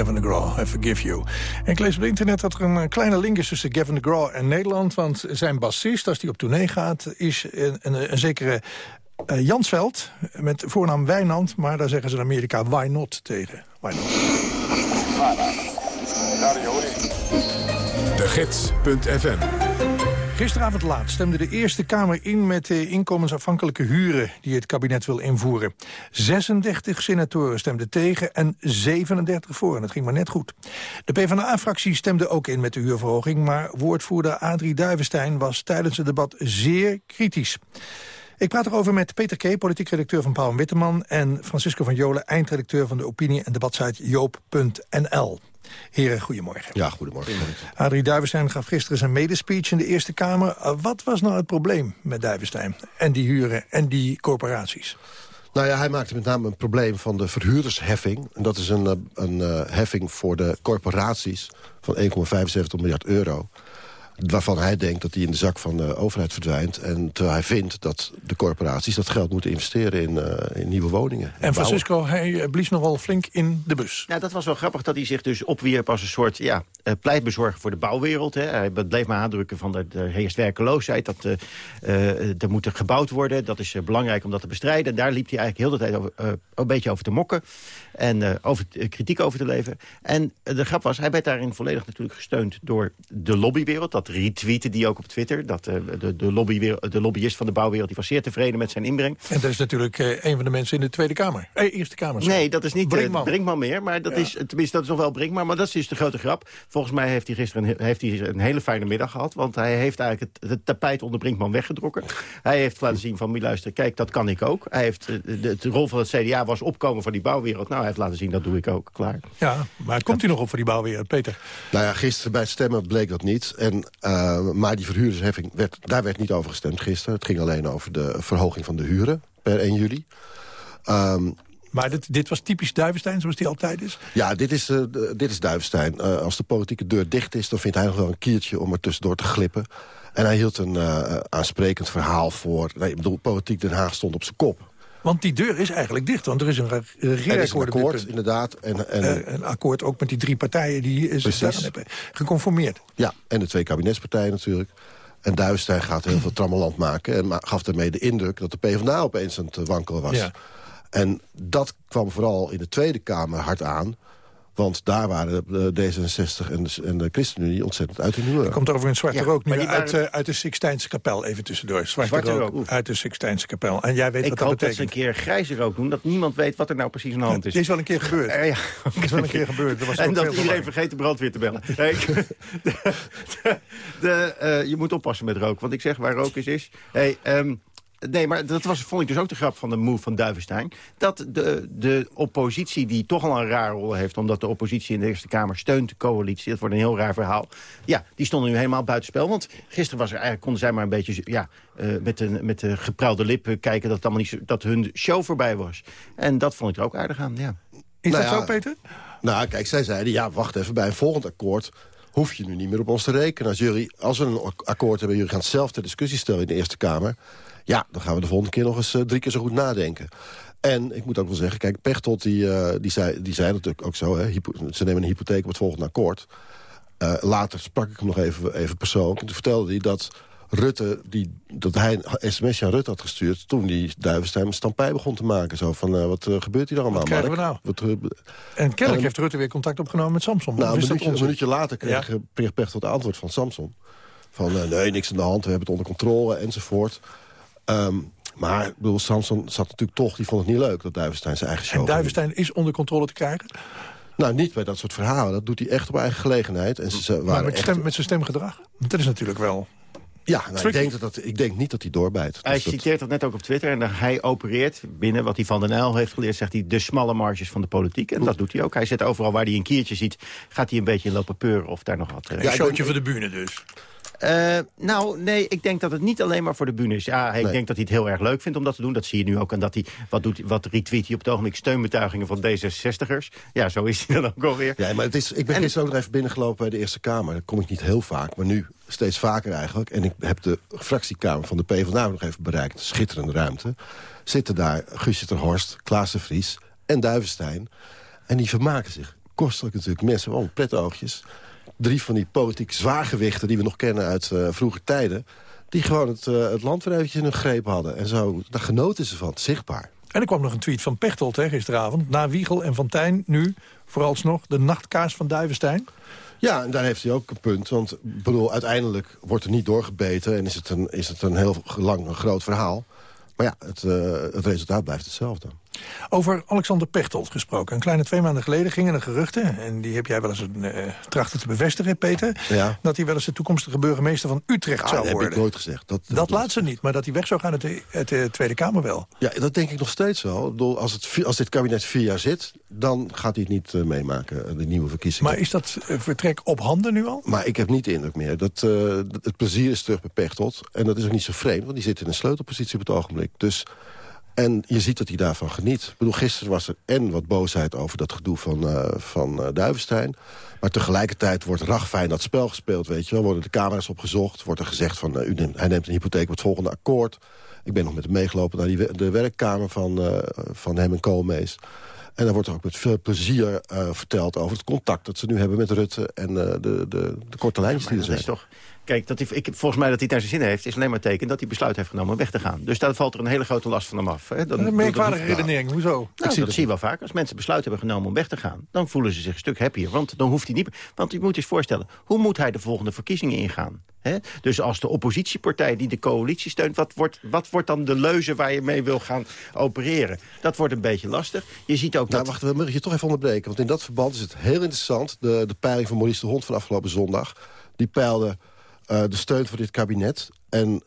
Kevin DeGraw, I forgive you. En ik lees op het internet dat er een kleine link is tussen Kevin DeGraw en Nederland. Want zijn bassist, als hij op tournee gaat, is een, een, een zekere uh, Jansveld. Met voornaam Wijnand, maar daar zeggen ze in Amerika why not tegen. Why not?
De Gids.fm
Gisteravond laat stemde de Eerste Kamer in met de inkomensafhankelijke huren die het kabinet wil invoeren. 36 senatoren stemden tegen en 37 voor. En dat ging maar net goed. De PvdA-fractie stemde ook in met de huurverhoging, maar woordvoerder Adrie Duivenstein was tijdens het debat zeer kritisch. Ik praat erover met Peter K., politiek redacteur van Paul Witteman... en Francisco van Jolen, eindredacteur van de opinie- en debatsite joop.nl. Heren, goedemorgen.
Ja, goedemorgen.
Adrie Duivenstein gaf gisteren zijn medespeech in de Eerste Kamer. Uh, wat was nou het probleem met Duivenstein en die huren en die corporaties?
Nou ja, hij maakte met name een probleem van de verhuurdersheffing. En dat is een, uh, een uh, heffing voor de corporaties van 1,75 miljard euro waarvan hij denkt dat die in de zak van de overheid verdwijnt. En terwijl hij vindt dat de corporaties dat geld moeten investeren in, uh, in nieuwe woningen.
En Francisco, hij blies nogal flink in de bus.
Ja, dat was wel grappig dat hij zich dus opwierp als een soort ja, uh, pleitbezorger voor de bouwwereld. Hè. Hij bleef maar aandrukken van de, er heerst werkeloosheid. Dat, uh, er moet gebouwd worden. Dat is belangrijk om dat te bestrijden. En daar liep hij eigenlijk heel de tijd over, een beetje over te mokken. En over, kritiek over te leveren. En de grap was, hij werd daarin volledig natuurlijk gesteund door de lobbywereld. Dat retweeten die ook op Twitter. Dat, uh, de, de, lobby, de lobbyist van de bouwwereld die was zeer tevreden met zijn inbreng.
En dat is natuurlijk uh, een van de mensen in de Tweede Kamer. Eh, Eerste Kamer.
Sorry. Nee, dat is niet Brinkman, Brinkman meer. Maar dat ja. is, tenminste, dat is nog wel Brinkman. Maar dat is dus de grote grap. Volgens mij heeft hij gisteren een, heeft hij een hele fijne middag gehad. Want hij heeft eigenlijk het, het tapijt onder Brinkman weggedrokken. Hij heeft laten zien van, luister, kijk, dat kan ik ook. Hij heeft, de, de, de, rol van het CDA was opkomen van die bouwwereld. Nou, hij heeft laten zien, dat doe ik ook. Klaar.
Ja, maar komt hij nog op voor die bouwwereld, Peter?
Nou ja, gisteren bij het stemmen bleek dat niet. En uh, maar die verhuurdersheffing, werd, daar werd niet over gestemd gisteren. Het ging alleen over de verhoging van de huren per 1 juli. Um,
maar dit, dit, was typisch Duivenstein, zoals die altijd is?
Ja, dit is, uh, dit is Duivenstein. Uh, als de politieke deur dicht is, dan vindt hij nog wel een kiertje om er tussendoor te glippen. En hij hield een aansprekend verhaal voor. Nee, ik bedoel, politiek Den Haag stond op zijn kop.
Want die deur is eigenlijk dicht, want er is een regeerakkoord.
Een akkoord, inderdaad. En, en
uh, een akkoord ook met die drie partijen die zich daaraan hebben geconformeerd.
Ja, en de twee kabinetspartijen natuurlijk. En Duivenstein gaat heel veel trammeland maken... en gaf daarmee de indruk dat de PvdA opeens aan het wankelen was. Ja. En dat kwam vooral in de Tweede Kamer hard aan... Want daar waren de D66 en de, en de ChristenUnie ontzettend uit hun humeur.
Er komt over in Zwarte ja, Rook nu waren... uit, uh, uit de Sixtijnse kapel, even tussendoor. Zwarte, Zwarte rook, rook uit de Sixtijnse kapel. En jij weet
ik
wat dat betekent.
Ik hoop dat ze een keer grijze rook doen, dat niemand weet wat er nou precies aan de hand is.
Het is wel een keer gebeurd.
Uh, (laughs) ja,
is wel een keer gebeurd. Was
en dat iedereen vergeet de brandweer te bellen. (laughs) (laughs) de, de, de, uh, je moet oppassen met rook, want ik zeg waar rook is, is... Hey, um, Nee, maar dat was, vond ik dus ook de grap van de move van Duivenstein. Dat de, de oppositie, die toch al een raar rol heeft... omdat de oppositie in de Eerste Kamer steunt de coalitie... dat wordt een heel raar verhaal. Ja, die stonden nu helemaal buitenspel. Want gisteren was er eigenlijk, konden zij maar een beetje... Ja, uh, met, de, met de gepruilde lippen kijken dat, het allemaal niet, dat hun show voorbij was. En dat vond ik er ook aardig aan, ja.
Is nou dat ja, zo, Peter?
Nou, kijk, zij zeiden, ja, wacht even, bij een volgend akkoord hoef je nu niet meer op ons te rekenen. Als, jullie, als we een akkoord hebben, jullie gaan het zelf ter discussie stellen in de Eerste Kamer... Ja, dan gaan we de volgende keer nog eens uh, drie keer zo goed nadenken. En ik moet ook wel zeggen, kijk, Pechtold die, uh, die, zei, die zei natuurlijk ook zo... Hè, ze nemen een hypotheek op het volgende akkoord. Uh, later sprak ik hem nog even, even persoonlijk. En toen vertelde hij dat Rutte, die, dat hij een sms'je aan Rutte had gestuurd... toen die Duivenstein een stampij begon te maken. Zo van, uh, wat uh, gebeurt hier allemaal,
Wat krijgen we nou?
Wat,
en kennelijk en, heeft Rutte weer contact opgenomen met Samson.
Nou, een minuutje, een minuutje later kreeg ja? Pechtold antwoord van Samson. Van, nee, niks aan de hand, we hebben het onder controle, enzovoort. Um, maar ik bedoel, Samson zat natuurlijk toch, die vond het niet leuk... dat Duivenstein zijn eigen show
En Duivenstein is onder controle te krijgen?
Nou, niet bij dat soort verhalen. Dat doet hij echt op eigen gelegenheid. En ze, waren
maar met,
echt...
met zijn stemgedrag? Dat is natuurlijk wel...
Ja, nou, ik, denk dat dat, ik denk niet dat hij doorbijt.
Hij
dus
citeert dat net ook op Twitter. En hij opereert binnen wat hij van den Uyl heeft geleerd... zegt hij de smalle marges van de politiek. En dat doet hij ook. Hij zet overal waar hij een kiertje ziet... gaat hij een beetje lopen peuren of daar nog wat...
Uh, ja, een showtje voor de bühne dus.
Uh, nou, nee, ik denk dat het niet alleen maar voor de bühne is. Ja, ik nee. denk dat hij het heel erg leuk vindt om dat te doen. Dat zie je nu ook. En dat hij, wat, doet, wat retweet hij op het ogenblik? Steunbetuigingen van D66'ers. Ja, zo is hij dan ook alweer.
Ja, maar het is, ik ben en... gisteren ook nog even binnengelopen bij de Eerste Kamer. Dat kom ik niet heel vaak, maar nu steeds vaker eigenlijk. En ik heb de fractiekamer van de PvdA nog even bereikt. Schitterende ruimte. Zitten daar Guusje ter Horst, Klaas de Vries en Duivenstein... En die vermaken zich. Kostelijk natuurlijk. Mensen hebben allemaal pretoogjes. Drie van die politiek zwaargewichten die we nog kennen uit uh, vroege tijden... die gewoon het, uh, het land weer eventjes in hun greep hadden. En zo, daar genoten ze van, zichtbaar.
En er kwam nog een tweet van Pechtold hè, gisteravond. Na Wiegel en Van Tijn nu, vooralsnog, de nachtkaars van Duivenstein.
Ja, en daar heeft hij ook een punt. Want bedoel, uiteindelijk wordt er niet doorgebeten... en is het een, is het een heel lang een groot verhaal. Maar ja, het, uh, het resultaat blijft hetzelfde.
Over Alexander Pechtold gesproken. Een kleine twee maanden geleden gingen er geruchten... en die heb jij wel eens een, uh, trachten te bevestigen, Peter...
Ja.
dat hij wel eens de toekomstige burgemeester van Utrecht
Ah,
zou
dat
worden.
heb ik nooit gezegd. Dat,
Dat laat ze niet, maar dat hij weg zou gaan uit de, uit de Tweede Kamer wel.
Ja, dat denk ik nog steeds wel. Als, het, als dit kabinet vier jaar zit, dan gaat hij het niet eh, meemaken, eh, de nieuwe verkiezingen.
Maar is dat vertrek op handen nu al?
Maar ik heb niet de indruk meer. Dat, dat het plezier is terug bij Pechtold. En dat is ook niet zo vreemd, want die zit in een sleutelpositie op het ogenblik. Dus, en je ziet dat hij daarvan geniet. Ik bedoel, gisteren was er en wat boosheid over dat gedoe van, eh, van eh, Duivenstein. Maar tegelijkertijd wordt ragfijn dat spel gespeeld, weet je wel. Worden de camera's opgezocht, wordt er gezegd van... eh, u neemt, hij neemt een hypotheek op het volgende akkoord. Ik ben nog met hem meegelopen naar die, de werkkamer van, van hem en Koolmees. En dan wordt er ook met veel plezier verteld over het contact dat ze nu hebben met Rutte... en de, de, de korte lijntjes die er
dat
zijn.
is toch... Kijk, dat hij, ik, volgens mij dat hij naar zijn zin heeft... is alleen maar teken dat hij besluit heeft genomen om weg te gaan. Dus daar valt er een hele grote last van hem af. Hè. Dan,
Een merkwaardige redenering, hoezo?
Nou, dat zie je wel vaak. Als mensen besluit hebben genomen om weg te gaan... dan voelen ze zich een stuk happier. Want dan hoeft hij niet... Want je moet je eens voorstellen... hoe moet hij de volgende verkiezingen ingaan? Hè? Dus als de oppositiepartij die de coalitie steunt... Wat wordt, wat wordt dan de leuze waar je mee wil gaan opereren? Dat wordt een beetje lastig. Je ziet ook
Nou,
dat...
wacht, we moeten je toch even onderbreken. Want in dat verband is het heel interessant. De, de peiling van Maurice de Hond van afgelopen zondag... die peilde eh, de steun voor dit kabinet. En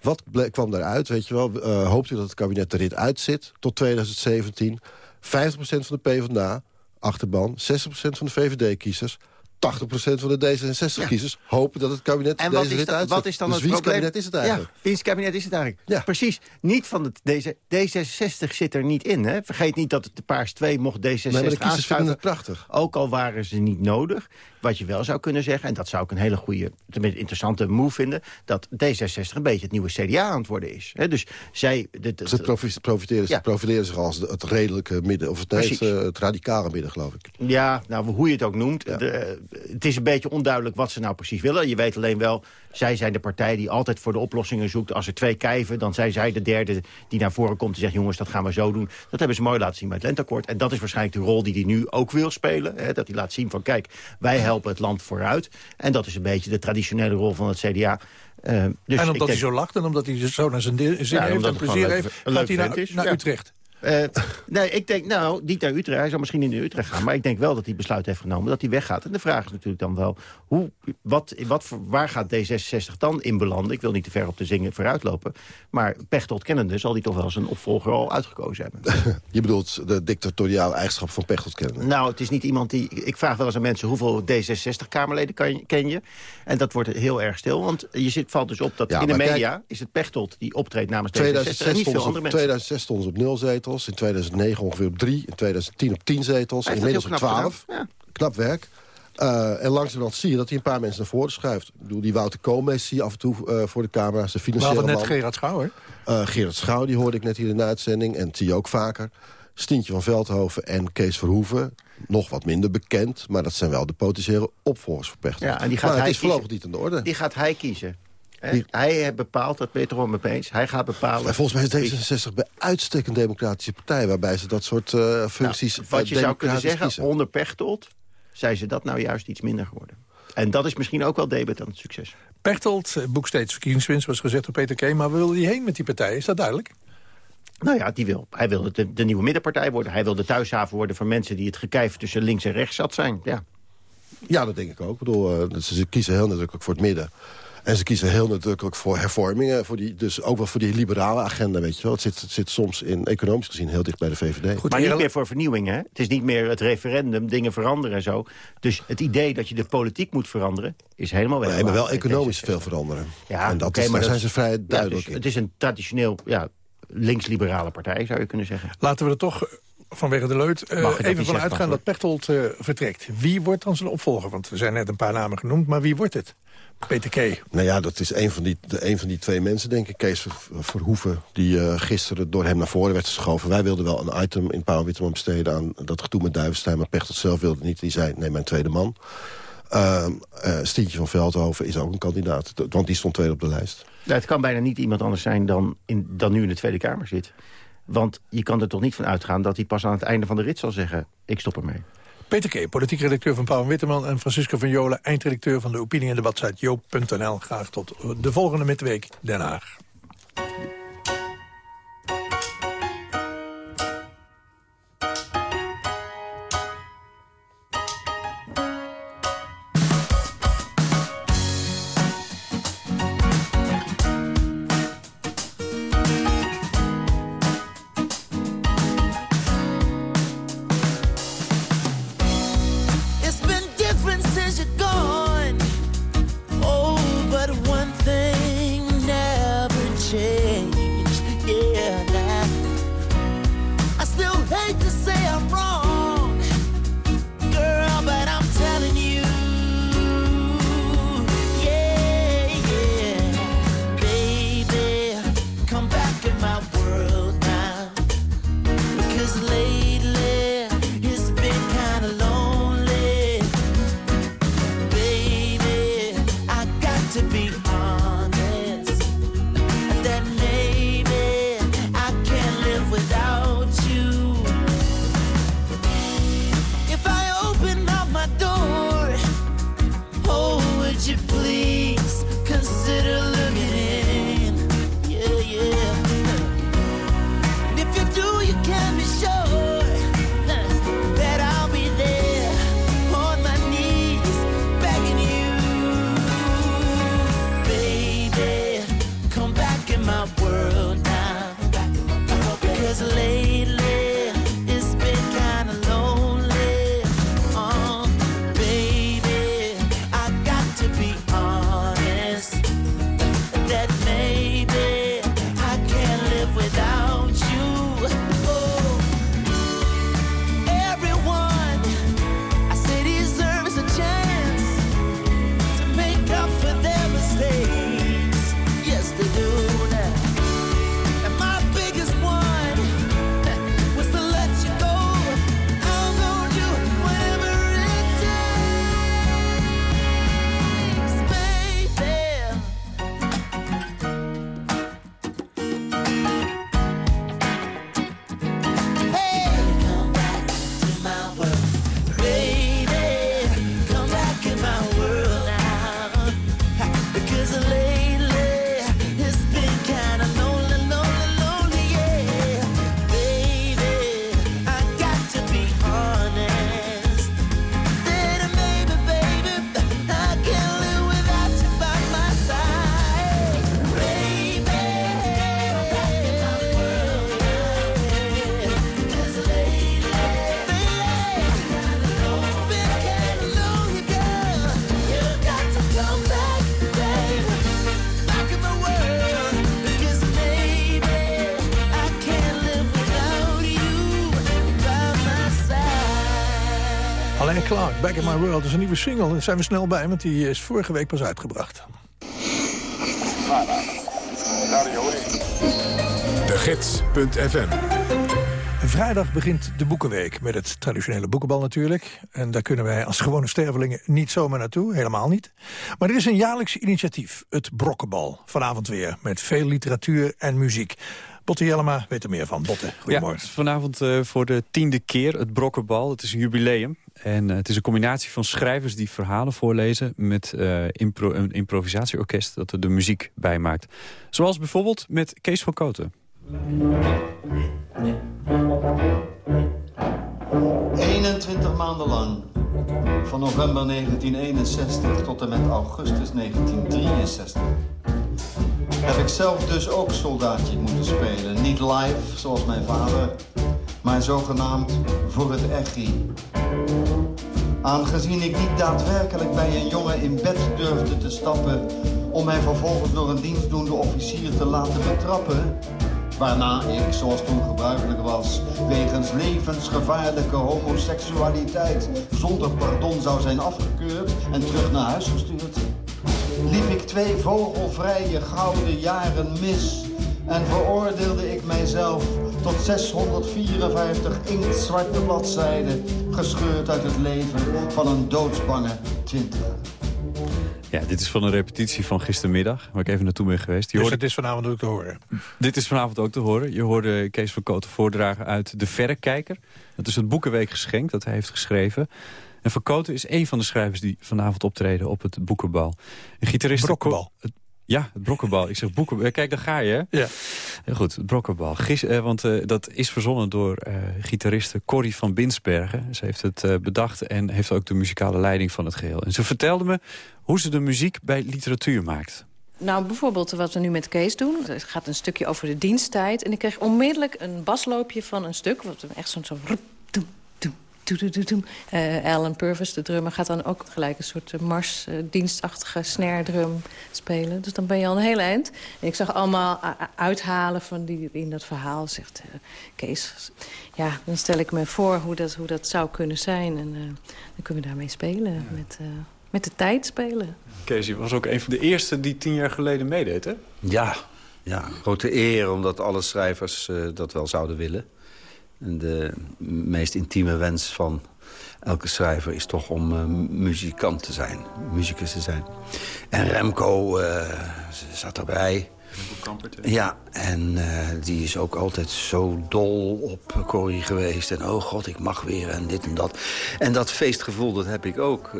wat kwam daaruit, weet je wel? Eh, hoopt u dat het kabinet er dit uitzit tot 2017? 50% van de PvdA, achterban. 60% van de VVD-kiezers. 80% van de D66-kiezers hopen dat het kabinet
En
deze
wat is,
rit uitzet.
wat is dan
dus
het probleem?
kabinet is het eigenlijk?
Ja, wiens kabinet is het eigenlijk? Ja. Precies. Niet van het deze, D66 zit er niet in. Hè? Vergeet niet dat het de Paars 2 mocht D66
Nee, maar de kiezers vinden het prachtig.
Ook al waren ze niet nodig. Wat je wel zou kunnen zeggen, en dat zou ik een hele goede, tenminste interessante move vinden... dat D66 een beetje het nieuwe CDA aan het worden is. Dus zij... de- de-
Ze profi- profiteren,
Ja.
profileren zich als het redelijke midden. Of het,
Precies.
eh, het radicale midden, geloof ik.
Ja, nou, hoe je het ook noemt. De, het is een beetje onduidelijk wat ze nou precies willen. Je weet alleen wel, zij zijn de partij die altijd voor de oplossingen zoekt. Als er twee kijven, dan zijn zij de derde die naar voren komt en zegt... jongens, dat gaan we zo doen. Dat hebben ze mooi laten zien bij het Lenteakkoord. En dat is waarschijnlijk de rol die hij nu ook wil spelen. Hè? Dat hij laat zien van, kijk, wij helpen het land vooruit. En dat is een beetje de traditionele rol van het CDA. Eh, dus
en omdat hij zo lacht en omdat hij zo naar zijn zin
Ja,
heeft en plezier heeft... gaat hij naar,
Ja.
Utrecht.
Eh, nee, ik denk, nou, niet naar Utrecht. Hij zou misschien niet naar Utrecht gaan. Maar ik denk wel dat hij besluit heeft genomen dat hij weggaat. En de vraag is natuurlijk dan wel, hoe, wat, wat, waar gaat D66 dan in belanden? Ik wil niet te ver op de zingen vooruitlopen. Maar Pechtold kennende zal hij toch wel zijn opvolger al uitgekozen hebben. (laughs)
Je bedoelt de dictatoriale eigenschap van Pechtold kennen.
Nou, het is niet iemand die... Ik vraag wel eens aan mensen hoeveel D66-Kamerleden ken, ken je? En dat wordt heel erg stil. Want je zit, valt dus op dat
Ja,
in de media
kijk-
is het Pechtold die optreedt namens D66 en
2006
niet veel andere
op,
mensen.
2006 stonden ze op 0 zetels. In 2009 ongeveer op 3. In 2010 op 10 zetels. Inmiddels op
heel
12.
knap gedaan.
Knap werk. Eh, en langzamerhand zie je dat hij een paar mensen naar voren schuift. Ik bedoel, die Wouter Koolmees zie je af en toe eh, voor de camera. Zijn
We
financiële
hadden net. Gerard Schouwer.
Eh, Gerard Schouw, die hoorde ik net hier in de uitzending. En zie je ook vaker. Stientje van Veldhoven en Kees Verhoeven. Nog wat minder bekend. Maar dat zijn wel de potentiële opvolgers voor Pechtold.
Ja, en die gaat
maar het
hij
is voorlopig
kiezen.
niet aan de orde.
Die gaat hij kiezen.
Die-
Hij heeft bepaald, dat ben je het er wel mee eens. Hij gaat bepalen...
Maar volgens mij is D66 bij uitstek een democratische partij... waarbij ze dat soort eh, functies
Nou, wat je zou kunnen zeggen,
kiezen.
onder Pechtold... zijn ze dat nou juist iets minder geworden. En dat is misschien ook wel debet aan het succes.
Pechtold eh, boekt steeds verkiezingswinst, was gezegd door Peter K. Maar waar wil hij heen met die partij? Is dat duidelijk?
Nou ja, die wil, hij wil de, de nieuwe middenpartij worden. Hij wil de thuishaven worden van mensen die het gekijf tussen links en rechts zat zijn. Ja.
Ja, dat denk ik ook. Ik bedoel, eh, ze, ze kiezen heel nadrukkelijk voor het midden. En ze kiezen heel nadrukkelijk voor hervormingen. Voor die, dus ook wel voor die liberale agenda, weet je wel. Het zit, het zit soms in economisch gezien heel dicht bij de VVD.
maar niet meer voor vernieuwing, hè? Het is niet meer het referendum, dingen veranderen en zo. Dus het idee dat je de politiek moet veranderen, is helemaal weg.
Nee, maar wel economisch veel veranderen.
Ja,
en dat
oké,
is,
maar
daar
dat
zijn ze vrij
Ja,
duidelijk
dus
in.
het is een traditioneel ja, links-liberale partij, zou je kunnen zeggen.
Laten we er toch vanwege de leut eh, even van uitgaan dat Pechtold eh, vertrekt. Wie wordt dan zijn opvolger? Want er zijn net een paar namen genoemd, maar wie wordt het?
Peter K.
Nou ja, dat is een van die, de, een van die twee mensen, denk ik. Kees Ver- Verhoeven, die eh, gisteren door hem naar voren werd geschoven. Wij wilden wel een item in Pauw Witteman besteden aan dat gedoe met Duivenstein. Maar Pechtold zelf wilde het niet. Die zei, nee, mijn tweede man. Ehm eh, Stientje van Veldhoven is ook een kandidaat. Want die stond tweede op de lijst.
Nou, het kan bijna niet iemand anders zijn dan, in, dan nu in de Tweede Kamer zit. Want je kan er toch niet van uitgaan dat hij pas aan het einde van de rit zal zeggen... ik stop ermee.
Peter K., politiek redacteur van Pauw en Witteman... en Francisco van Jolen, eindredacteur van de opinie- en debatsite joop.nl. Graag tot de volgende midweek Den Haag.
Back in My World,
is een nieuwe single. Daar zijn we snel bij, want die is vorige week pas uitgebracht.
De Gids.fm
Vrijdag begint de Boekenweek met het traditionele boekenbal natuurlijk. En daar kunnen wij als gewone stervelingen niet zomaar naartoe, helemaal niet. Maar er is een jaarlijks initiatief, het Brokkenbal. Vanavond weer, met veel literatuur en muziek. Botte Jellema weet er meer van. Botte, goedemorgen.
het is vanavond eh, voor de tiende keer het Brokkenbal. Het is een jubileum. En eh, het is een combinatie van schrijvers die verhalen voorlezen... met eh, een improvisatieorkest dat er de muziek bij maakt. Zoals bijvoorbeeld met Kees van Koten.
21 maanden lang, van november 1961 tot en met augustus 1963, heb ik zelf dus ook soldaatje moeten spelen. Niet live, zoals mijn vader, maar zogenaamd voor het echi. Aangezien ik niet daadwerkelijk bij een jongen in bed durfde te stappen... om mij vervolgens door een dienstdoende officier te laten betrappen... Waarna ik, zoals toen gebruikelijk was, wegens levensgevaarlijke homoseksualiteit zonder pardon zou zijn afgekeurd en terug naar huis gestuurd. liep ik twee vogelvrije gouden jaren mis en veroordeelde ik mijzelf tot 654 inktzwarte bladzijden, gescheurd uit het leven van een doodsbange twintiger.
Ja, dit is van een repetitie van gistermiddag, waar ik even naartoe ben geweest. Je
Dus
hoorde-
het is vanavond ook te horen.
Dit is vanavond ook te horen. Je hoorde Kees van Koten voordragen uit De Verrekijker. Dat is het Boekenweekgeschenk dat hij heeft geschreven. En Van Koten is een van de schrijvers die vanavond optreden op het Boekenbal. Een gitarist...
Brokkenbal.
Ja, het Brokkenbal. Ik zeg boeken. Kijk, daar ga je?
Ja.
Goed, het Brokkenbal. Gis, eh, want eh, dat is verzonnen door eh gitariste Corrie van Binsbergen. Ze heeft het eh, bedacht en heeft ook de muzikale leiding van het geheel. En ze vertelde me hoe ze de muziek bij literatuur maakt.
Nou, bijvoorbeeld wat we nu met Kees doen. Het gaat een stukje over de diensttijd. En ik kreeg onmiddellijk een basloopje van een stuk. Wat echt zo'n zo... Eh, Alan Purvis, de drummer, gaat dan ook gelijk een soort eh, marsdienstachtige snare drum spelen. Dus dan ben je al een heel eind. En ik zag allemaal uithalen van die in dat verhaal. Zegt eh, Kees, ja, dan stel ik me voor hoe dat, hoe dat zou kunnen zijn. En eh, dan kunnen we daarmee spelen. Met, eh, met de tijd spelen.
Kees, je was ook een van de eerste die tien jaar geleden meedeed, hè?
Ja, ja, grote eer omdat alle schrijvers eh, dat wel zouden willen. En de meest intieme wens van elke schrijver is toch om eh, muzikant te zijn, muzikus te zijn. En Remco eh, zat erbij. Ja, en eh, die is ook altijd zo dol op Corrie geweest. En oh god, ik mag weer en dit en dat. En dat feestgevoel, dat heb ik ook.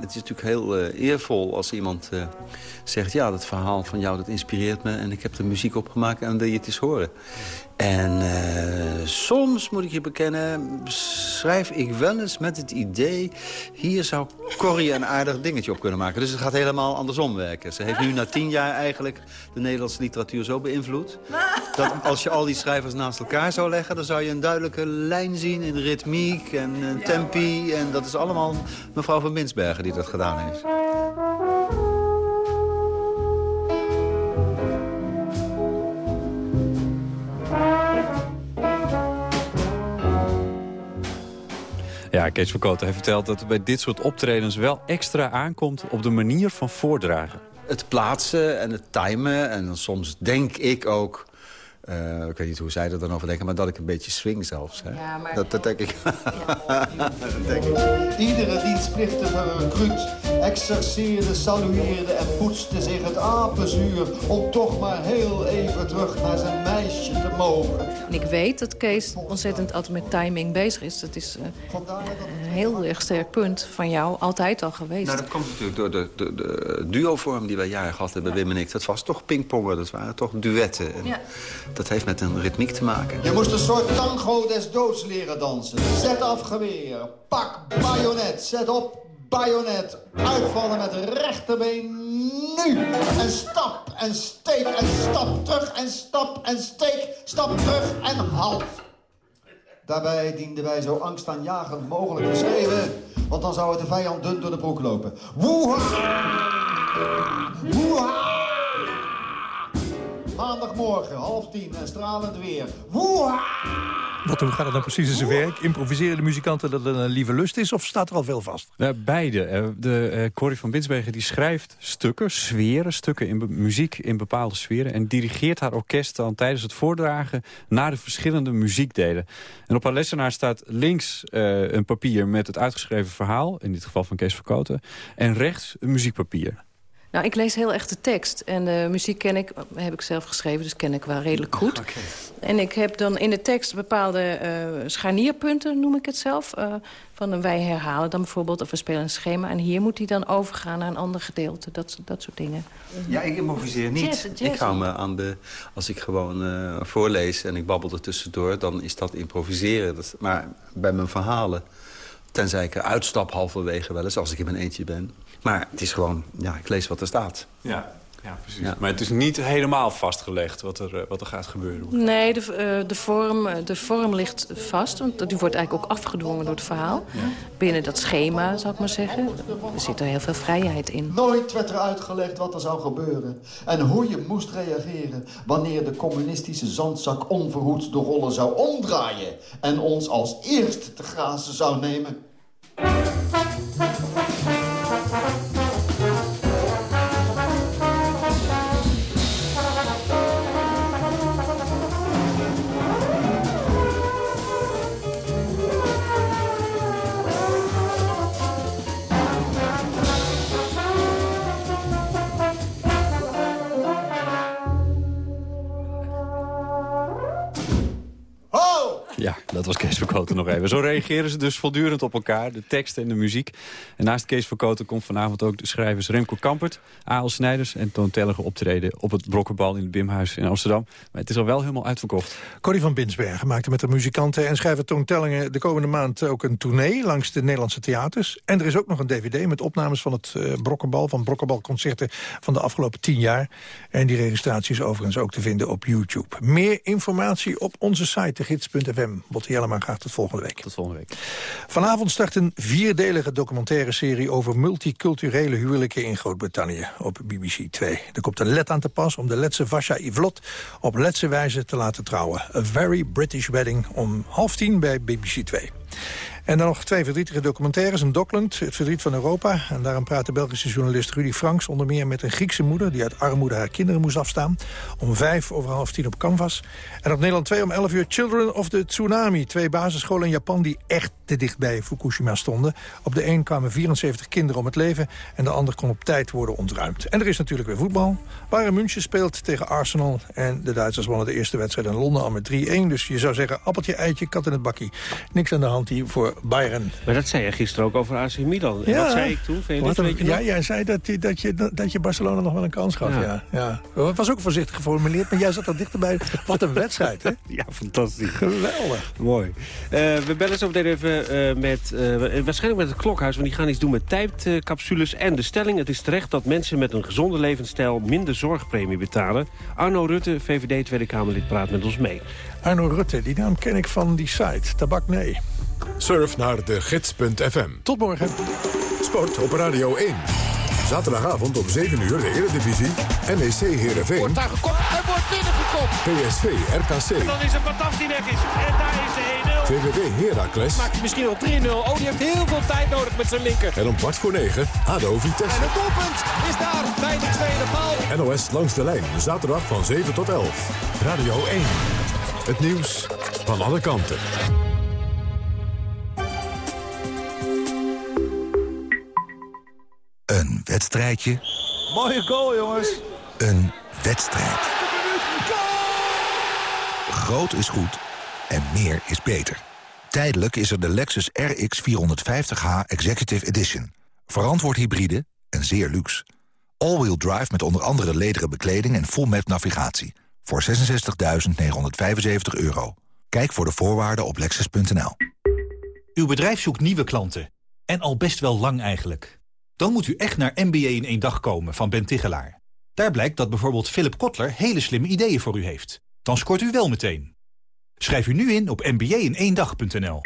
Het is natuurlijk heel eervol als iemand zegt... ja, dat verhaal van jou, dat inspireert me... en ik heb er muziek op gemaakt en wil je het eens horen. En eh, soms, moet ik je bekennen, schrijf ik wel eens met het idee... hier zou Corrie een aardig dingetje op kunnen maken. Dus het gaat helemaal andersom werken. Ze heeft nu na tien jaar eigenlijk de Nederlandse literatuur zo beïnvloed... dat als je al die schrijvers naast elkaar zou leggen... dan zou je een duidelijke lijn zien in ritmiek en eh, tempi. En dat is allemaal mevrouw van Binsbergen die dat gedaan heeft.
Ja, Kees van Koten heeft verteld dat er bij dit soort optredens wel extra aankomt op de manier van voordragen.
Het plaatsen en het timen. En soms denk ik ook... eh, ik weet niet hoe zij er dan over denken, maar dat ik een beetje swing zelfs. Hè?
Ja, maar-
dat, dat denk ik. (laughs) dat denk ik.
Iedere dienstplichtige recruut exerceerde, salueerde en poetste zich het apenzuur... om toch maar heel even terug naar zijn meisje te mogen.
En ik weet dat Kees ontzettend altijd met timing bezig is. Dat is eh, een heel erg sterk punt van jou, altijd al geweest.
Nou, dat komt natuurlijk door de, de, de duovorm die wij jaren gehad hebben, Wim en ik. Dat was toch pingpongen, dat waren toch duetten. En
Ja.
Dat heeft met een ritmiek te maken.
Je moest een soort tango des doods leren dansen. Zet af geweer, pak bajonet, zet op bajonet. Uitvallen met rechterbeen, nu. En stap en steek en stap terug en stap en steek. Stap terug en halt. Daarbij dienden wij zo angstaanjagend mogelijk te schreeuwen... want dan zou het de vijand dun door de broek lopen. Woeha! Woeha! Maandagmorgen, half tien en stralend weer. Woeha!
Wat, hoe gaat het dan precies in zijn werk? Improviseren de muzikanten dat het een lieve lust is... of staat er al veel vast?
Ja, beide. Eh, De eh, Corrie van Binsbergen die schrijft stukken, sferen, stukken in muziek in bepaalde sferen... en dirigeert haar orkest dan tijdens het voordragen naar de verschillende muziekdelen. En op haar lessenaar staat links eh, een papier met het uitgeschreven verhaal... in dit geval van Kees Verkoten, en rechts een muziekpapier.
Nou, ik lees heel echt de tekst. En de muziek ken ik, heb ik zelf geschreven, dus ken ik wel redelijk goed. En ik heb dan in de tekst bepaalde eh, scharnierpunten, noem ik het zelf. eh, van een wij herhalen dan bijvoorbeeld, of we spelen een schema. En hier moet hij dan overgaan naar een ander gedeelte. Dat, dat soort dingen.
Ja, ik improviseer niet.
Jazz, jazz.
Ik hou me aan de... Als ik gewoon eh, voorlees en ik babbel er tussendoor... dan is dat improviseren. Dat, maar bij mijn verhalen... tenzij ik eruit stap halverwege wel eens... als ik in mijn eentje ben. Maar het is gewoon... Ja, ik lees wat er staat.
Ja, ja precies. Maar het is niet helemaal vastgelegd wat er, eh, wat er gaat gebeuren.
Nee, de, eh, de, vorm, eh, de vorm ligt vast. Want die wordt eigenlijk ook afgedwongen door het verhaal. Binnen dat schema, zou ik maar zeggen. Er zit er heel veel vrijheid in.
Nooit werd er uitgelegd wat er zou gebeuren. En hoe je moest reageren wanneer de communistische zandzak onverhoeds de rollen zou omdraaien. En ons als eerste te grazen zou nemen.
Nog. Zo reageren ze dus voortdurend op elkaar, de tekst en de muziek. En naast Kees van Koten komt vanavond ook de schrijvers Remco Kampert... A.L. Snijders en Toon Telliger optreden op het Brokkenbal in het Bimhuis in Amsterdam. Maar het is al wel helemaal uitverkocht.
Corrie van Binsbergen maakte met de muzikanten en schrijver Toon Tellingen... de komende maand ook een tournee langs de Nederlandse theaters. En er is ook nog een dvd met opnames van het uh, Brokkenbal... van Brokkenbalconcerten van de afgelopen tien jaar. En die registratie is overigens ook te vinden op YouTube. Meer informatie op onze site, gids.fm. Botte Jellema gaat tot volgende week.
Tot volgende week.
Vanavond start een vierdelige documentaire serie... over multiculturele huwelijken in Groot-Brittannië op BBC 2. Er komt een let aan te pas om de Letse Vasha Ivlot... op Letse wijze te laten trouwen. A Very British Wedding om half tien bij BBC 2. En dan nog twee verdrietige documentaires. Een Dockland, het verdriet van Europa. En daarom praat de Belgische journalist Rudy Franks... onder meer met een Griekse moeder die uit armoede haar kinderen moest afstaan. Om vijf over half tien op Canvas. En op Nederland 2 om 11 uur Children of the Tsunami. Twee basisscholen in Japan die echt te dicht bij Fukushima stonden. Op de een kwamen 74 kinderen om het leven... en de ander kon op tijd worden ontruimd. En er is natuurlijk weer voetbal. Bayern München speelt tegen Arsenal. En de Duitsers wonnen de eerste wedstrijd in Londen al met 3-1. Dus je zou zeggen, appeltje, eitje, kat in het bakkie. Niks aan de hand hier voor Bayern.
Maar dat zei je gisteren ook over AC Milan. En
Ja.
wat zei ik toen? Vind je
een- ja, jij zei dat, je- dat, je, dat je Barcelona nog wel een kans gaf. Ja. Ja, Het was ook voorzichtig geformuleerd, maar jij zat er dichterbij. Wat een wedstrijd, hè? (laughs)
Ja, fantastisch.
Geweldig.
Mooi. Eh, we bellen zo meteen even eh, met, eh, waarschijnlijk met het klokhuis... want die gaan iets doen met tijdcapsules. en de stelling, het is terecht dat mensen met een gezonde levensstijl... minder zorgpremie betalen. Arno Rutte, VVD Tweede Kamerlid, praat met ons mee.
Arno Rutte, die naam ken ik van die site. Tabak nee.
Surf naar de gids.fm.
Tot morgen.
Sport op Radio 1. Zaterdagavond om 7 uur de Eredivisie. NEC Heerenveen.
Wordt daar gekopt en wordt binnengekopt.
PSV RKC.
En dan is het Bataf die weg is. En daar is de 1-0.
VVV Heracles.
Maakt hij misschien al 3-0. Oh, die heeft heel veel tijd nodig met zijn linker.
En om kwart voor 9 ADO Vitesse.
En het doelpunt is daar bij de tweede paal.
NOS langs de lijn. Zaterdag van 7 tot 11. Radio 1. Het nieuws van alle kanten.
Een wedstrijdje,
Mooie goal, jongens.
een wedstrijd. Groot is goed en meer is beter. Tijdelijk is er de Lexus RX 450h Executive Edition. Verantwoord hybride en zeer luxe. All-wheel drive met onder andere lederen bekleding en full map navigatie. Voor 66.975 euro. Kijk voor de voorwaarden op lexus.nl.
Uw bedrijf zoekt nieuwe klanten. En al best wel lang eigenlijk. Dan moet u echt naar MBA in één dag komen van Ben Tigelaar. Daar blijkt dat bijvoorbeeld Philip Kotler hele slimme ideeën voor u heeft. Dan scoort u wel meteen. Schrijf u nu in op mba-in-één-dag.nl.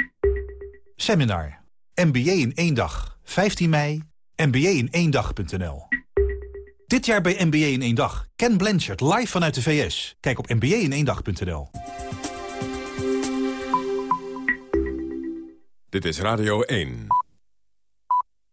Seminar. MBA in één dag. 15 mei. mba-in-één-dag.nl. Dit jaar bij MBA in één dag. Ken Blanchard live vanuit de VS. Kijk op mba-in-één-dag.nl.
Dit is Radio 1.